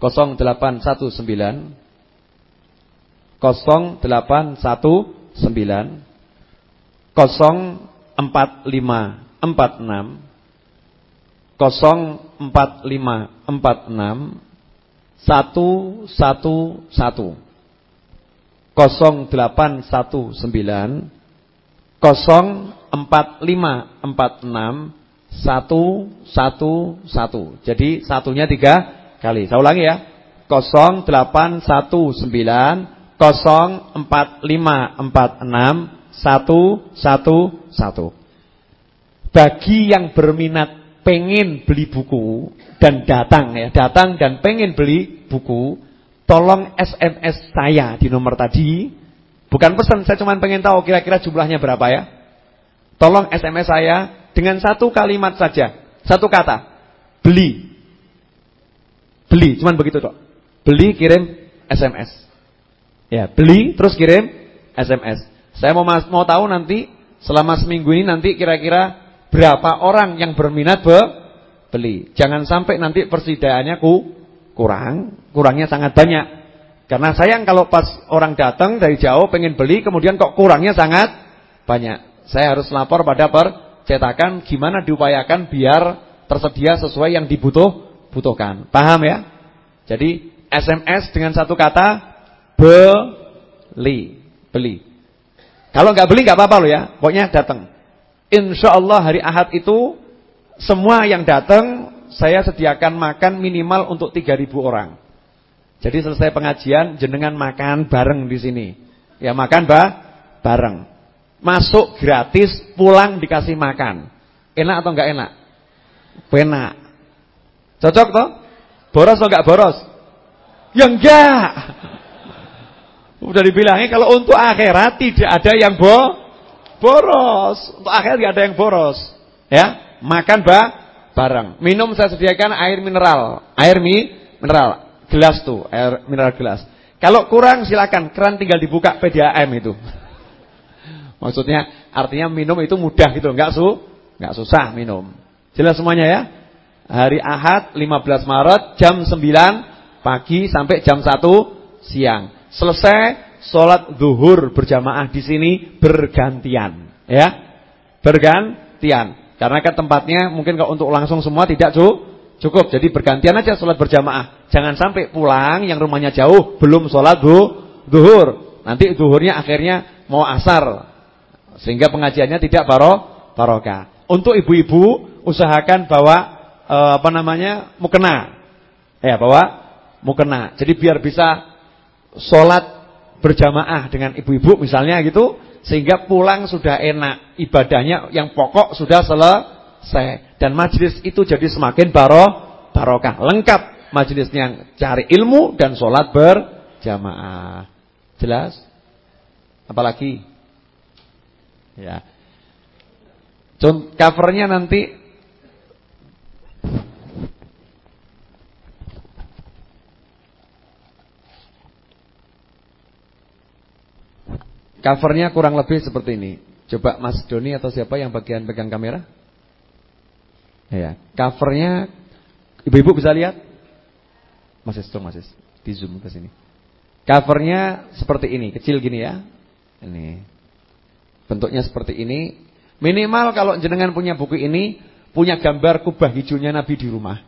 0819 0819 045 04546 04546 111 0819 04546 111. Jadi satunya tiga kali. Saya ulangi ya. 0819 Bagi yang berminat pengen beli buku dan datang ya, datang dan pengen beli buku, tolong SMS saya di nomor tadi. Bukan pesan, saya cuma pengen tahu kira-kira jumlahnya berapa ya. Tolong SMS saya dengan satu kalimat saja, satu kata. Beli. Beli, cuman begitu, Dok. Beli kirim SMS. Ya, beli terus kirim SMS. Saya mau mau tahu nanti selama seminggu ini nanti kira-kira berapa orang yang berminat be beli. Jangan sampai nanti persediaannya ku kurang, kurangnya sangat banyak. Karena sayang kalau pas orang datang dari jauh pengen beli kemudian kok kurangnya sangat banyak. Saya harus lapor pada percetakan gimana diupayakan biar tersedia sesuai yang dibutuh butuhkan. Paham ya? Jadi SMS dengan satu kata beli, beli. Kalau nggak beli nggak apa-apa loh ya, pokoknya datang. Insya Allah hari Ahad itu semua yang datang saya sediakan makan minimal untuk 3000 orang. Jadi selesai pengajian jenengan makan bareng di sini. Ya makan bah bareng. Masuk gratis, pulang dikasih makan. Enak atau enggak enak? Enak. Cocok toh? Boros atau enggak boros? Ya enggak. Udah dibilangnya kalau untuk akhirat tidak ada yang bo boros. Untuk akhirat tidak ada yang boros. Ya, makan ba bareng. Minum saya sediakan air mineral. Air mi mineral. Gelas tuh, air mineral gelas. Kalau kurang silakan keran tinggal dibuka PDAM itu. Maksudnya artinya minum itu mudah gitu, enggak su enggak susah minum. Jelas semuanya ya? Hari Ahad 15 Maret jam 9 pagi sampai jam 1 siang. Selesai sholat zuhur berjamaah di sini bergantian, ya, bergantian. Karena kan tempatnya mungkin kalau untuk langsung semua tidak cukup, jadi bergantian aja sholat berjamaah. Jangan sampai pulang yang rumahnya jauh belum sholat zuhur, nanti zuhurnya akhirnya mau asar, sehingga pengajiannya tidak baro barokah. Untuk ibu-ibu usahakan bawa e, apa namanya? Mukena, ya bawa mukena. Jadi biar bisa sholat berjamaah dengan ibu-ibu misalnya gitu sehingga pulang sudah enak. Ibadahnya yang pokok sudah selesai. Dan majelis itu jadi semakin baroh barokah. Lengkap majelisnya cari ilmu dan sholat berjamaah. Jelas? Apalagi? Ya. Covernya nanti Covernya kurang lebih seperti ini. Coba Mas Doni atau siapa yang bagian pegang kamera? Ya, covernya ibu-ibu bisa lihat? Masih strong masih di zoom ke sini. Covernya seperti ini, kecil gini ya. Ini. Bentuknya seperti ini. Minimal kalau jenengan punya buku ini punya gambar kubah hijaunya Nabi di rumah.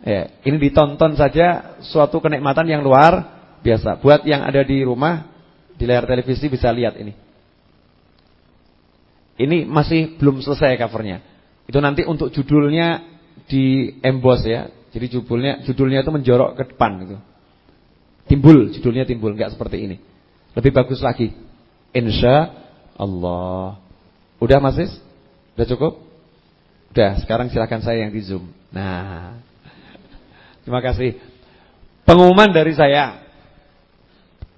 Ya, ini ditonton saja suatu kenikmatan yang luar biasa. Buat yang ada di rumah di layar televisi bisa lihat ini. Ini masih belum selesai covernya. Itu nanti untuk judulnya di emboss ya. Jadi judulnya judulnya itu menjorok ke depan gitu. Timbul, judulnya timbul, enggak seperti ini. Lebih bagus lagi. Insya Allah. Udah Mas Is? Udah cukup? Udah, sekarang silakan saya yang di Zoom. Nah. Terima kasih. Pengumuman dari saya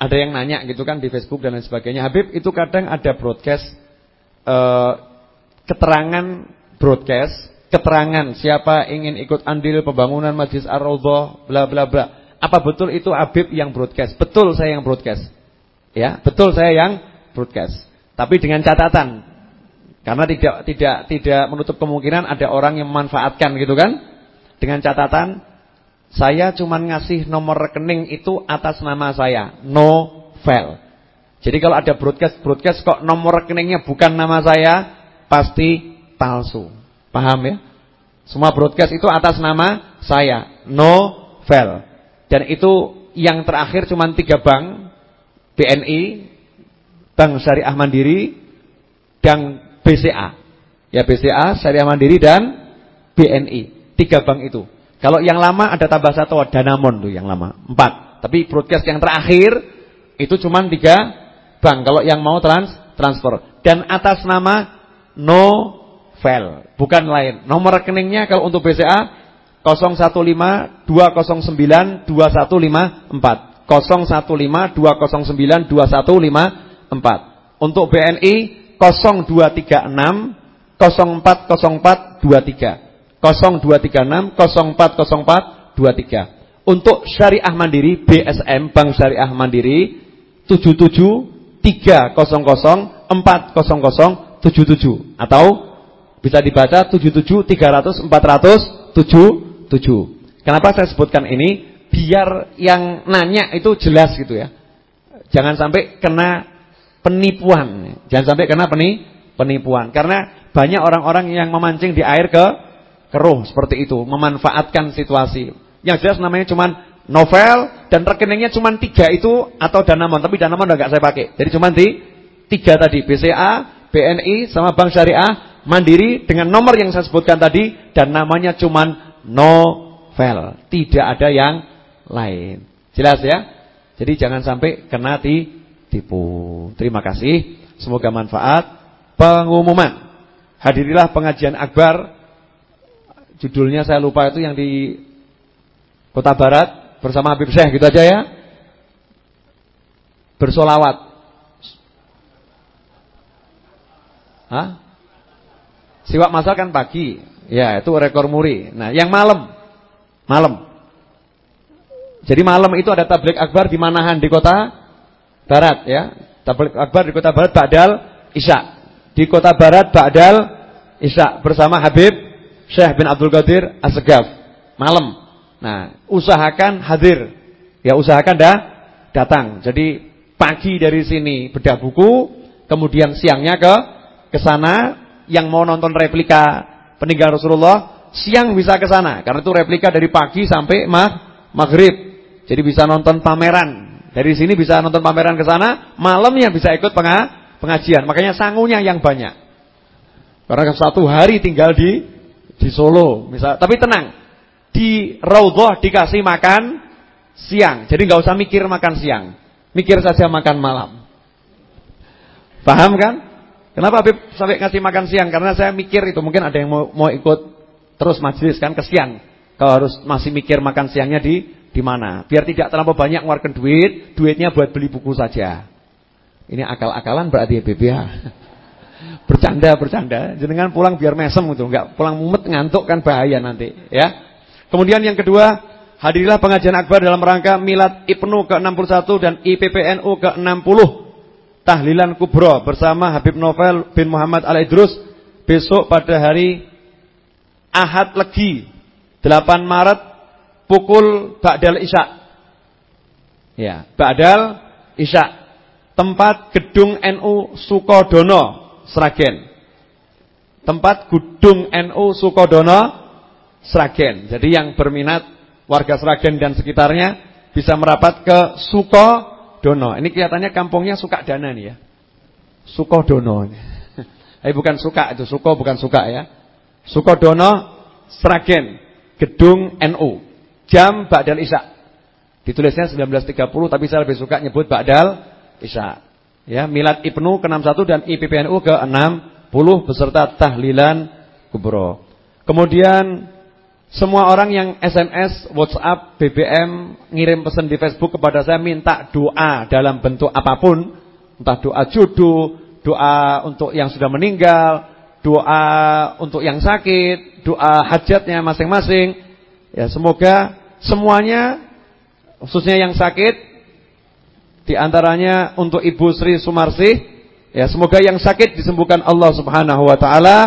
ada yang nanya gitu kan di Facebook dan lain sebagainya. Habib itu kadang ada broadcast eh, keterangan broadcast, keterangan siapa ingin ikut andil pembangunan Majlis Ar-Raudhah bla bla bla. Apa betul itu Habib yang broadcast? Betul saya yang broadcast. Ya, betul saya yang broadcast. Tapi dengan catatan karena tidak tidak tidak menutup kemungkinan ada orang yang memanfaatkan gitu kan? Dengan catatan saya cuma ngasih nomor rekening itu atas nama saya, Novel. Jadi kalau ada broadcast-broadcast kok nomor rekeningnya bukan nama saya, pasti palsu. Paham ya? Semua broadcast itu atas nama saya, Novel. Dan itu yang terakhir cuma tiga bank, BNI, Bank Syariah Mandiri, dan BCA. Ya BCA, Syariah Mandiri dan BNI. Tiga bank itu. Kalau yang lama ada tambah satu Danamon tuh yang lama. Empat. Tapi broadcast yang terakhir itu cuma tiga bank kalau yang mau trans transfer. Dan atas nama novel, bukan lain. Nomor rekeningnya kalau untuk BCA 015 209 2154. 015 209 2154. Untuk BNI 0236 0404 23. 0236 0404 23. Untuk Syariah Mandiri BSM Bank Syariah Mandiri 77 300 400 77 atau bisa dibaca 77 300 400 77. Kenapa saya sebutkan ini? Biar yang nanya itu jelas gitu ya. Jangan sampai kena penipuan. Jangan sampai kena peni penipuan karena banyak orang-orang yang memancing di air ke keruh seperti itu, memanfaatkan situasi. Yang jelas namanya cuma novel dan rekeningnya cuma tiga itu atau Danamon, tapi Danamon udah gak saya pakai. Jadi cuma di tiga tadi, BCA, BNI sama Bank Syariah, Mandiri dengan nomor yang saya sebutkan tadi dan namanya cuma novel, tidak ada yang lain. Jelas ya? Jadi jangan sampai kena tipu. Terima kasih. Semoga manfaat. Pengumuman. Hadirilah pengajian akbar. Judulnya saya lupa itu yang di Kota Barat bersama Habib Syekh gitu aja ya. Bersolawat. Hah? Siwak masal kan pagi. Ya, itu rekor muri. Nah, yang malam. Malam. Jadi malam itu ada tablik akbar di Manahan di Kota Barat ya. Tablik akbar di Kota Barat Ba'dal Isya. Di Kota Barat Ba'dal Isya bersama Habib Syekh bin Abdul Qadir Asgaf. Malam. Nah, usahakan hadir. Ya, usahakan dah datang. Jadi pagi dari sini bedah buku, kemudian siangnya ke ke sana yang mau nonton replika peninggalan Rasulullah, siang bisa ke sana karena itu replika dari pagi sampai mag maghrib. Jadi bisa nonton pameran. Dari sini bisa nonton pameran ke sana, malamnya bisa ikut pengajian. Makanya sangunya yang banyak. Karena satu hari tinggal di di Solo, misal. Tapi tenang, di Raudhah dikasih makan siang. Jadi nggak usah mikir makan siang. Mikir saja makan malam. Paham kan? Kenapa Habib sampai ngasih makan siang? Karena saya mikir itu mungkin ada yang mau mau ikut terus majelis kan kesian. Kalau harus masih mikir makan siangnya di di mana? Biar tidak terlalu banyak ngeluarkan duit, duitnya buat beli buku saja. Ini akal-akalan berarti Habib ya. Bercanda, bercanda. Jenengan pulang biar mesem itu, enggak pulang mumet ngantuk kan bahaya nanti, ya. Kemudian yang kedua, hadirilah pengajian akbar dalam rangka Milad Ibnu ke-61 dan IPPNU ke-60. Tahlilan Kubro bersama Habib Novel bin Muhammad Al-Idrus besok pada hari Ahad Legi 8 Maret pukul Ba'dal Isya. Ya, Ba'dal Isya. Tempat Gedung NU Sukodono, Sragen. Tempat Gedung NU Sukodono, Sragen. Jadi yang berminat warga Sragen dan sekitarnya bisa merapat ke Sukodono. Ini kelihatannya kampungnya Sukadana nih ya. Sukodono. Eh bukan Suka itu, Suko bukan Suka ya. Sukodono Sragen, Gedung NU. Jam Ba'dal Isya. Ditulisnya 19.30 tapi saya lebih suka nyebut Ba'dal Isya. Ya, Milad Ibnu ke-61 dan IPPNU ke-60 beserta tahlilan kubro. Kemudian semua orang yang SMS, WhatsApp, BBM, ngirim pesan di Facebook kepada saya minta doa dalam bentuk apa pun, entah doa jodoh, doa untuk yang sudah meninggal, doa untuk yang sakit, doa hajatnya masing-masing. Ya, semoga semuanya khususnya yang sakit di antaranya untuk Ibu Sri Sumarsih, ya semoga yang sakit disembuhkan Allah Subhanahu wa taala.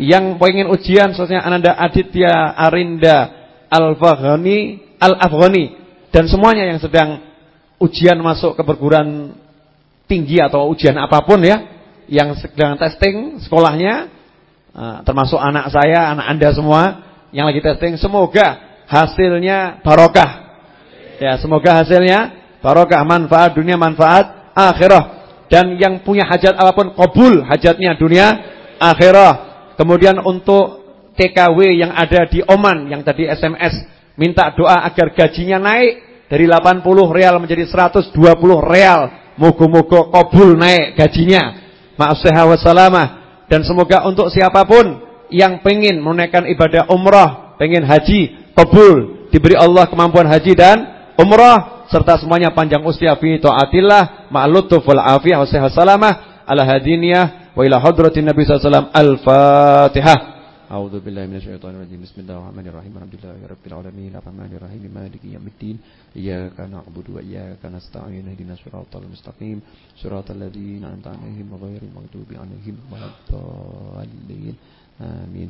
Yang pengen ujian sosnya Ananda Aditya Arinda Al-Faghani Al-Afghani dan semuanya yang sedang ujian masuk ke perguruan tinggi atau ujian apa pun ya yang sedang testing sekolahnya eh, termasuk anak saya, anak Anda semua yang lagi testing semoga hasilnya barokah. Ya, semoga hasilnya barokah, manfaat dunia, manfaat akhirah. Dan yang punya hajat apa pun kabul hajatnya dunia akhirah. Kemudian untuk TKW yang ada di Oman yang tadi SMS minta doa agar gajinya naik dari 80 real menjadi 120 real. Moga-moga kabul naik gajinya. Maaf sehat wassalamah. Dan semoga untuk siapa pun yang pengen menunaikan ibadah umrah, pengen haji, kabul, diberi Allah kemampuan haji dan umrah serta semuanya panjang usia fi taatillah ma'lutuf wal afiyah wa salamah ala hadiniyah wa ila hadratin nabi sallallahu alaihi wasallam al-fatihah أعوذ بالله من الشيطان الرجيم بسم الله الرحمن الرحيم الحمد لله رب العالمين الرحمن الرحيم مالك يوم الدين إياك نعبد وإياك نستعين اهدنا الصراط المستقيم صراط الذين أنعمت عليهم غير المغضوب عليهم ولا الضالين آمين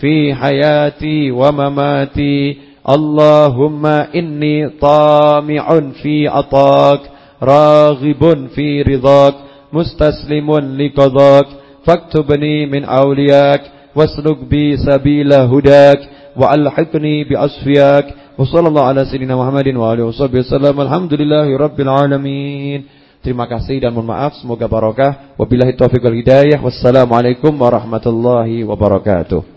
في حياتي ومماتي اللهم إني طامع في عطاك راغب في رضاك مستسلم لقضاك فاكتبني من أولياك واسلك بي سبيل هداك وألحقني بأصفياك وصلى الله على سيدنا محمد وآله وصحبه وسلم الحمد لله رب العالمين Terima kasih dan mohon maaf semoga barokah. Wabillahi taufiq wal hidayah. Wassalamualaikum warahmatullahi wabarakatuh.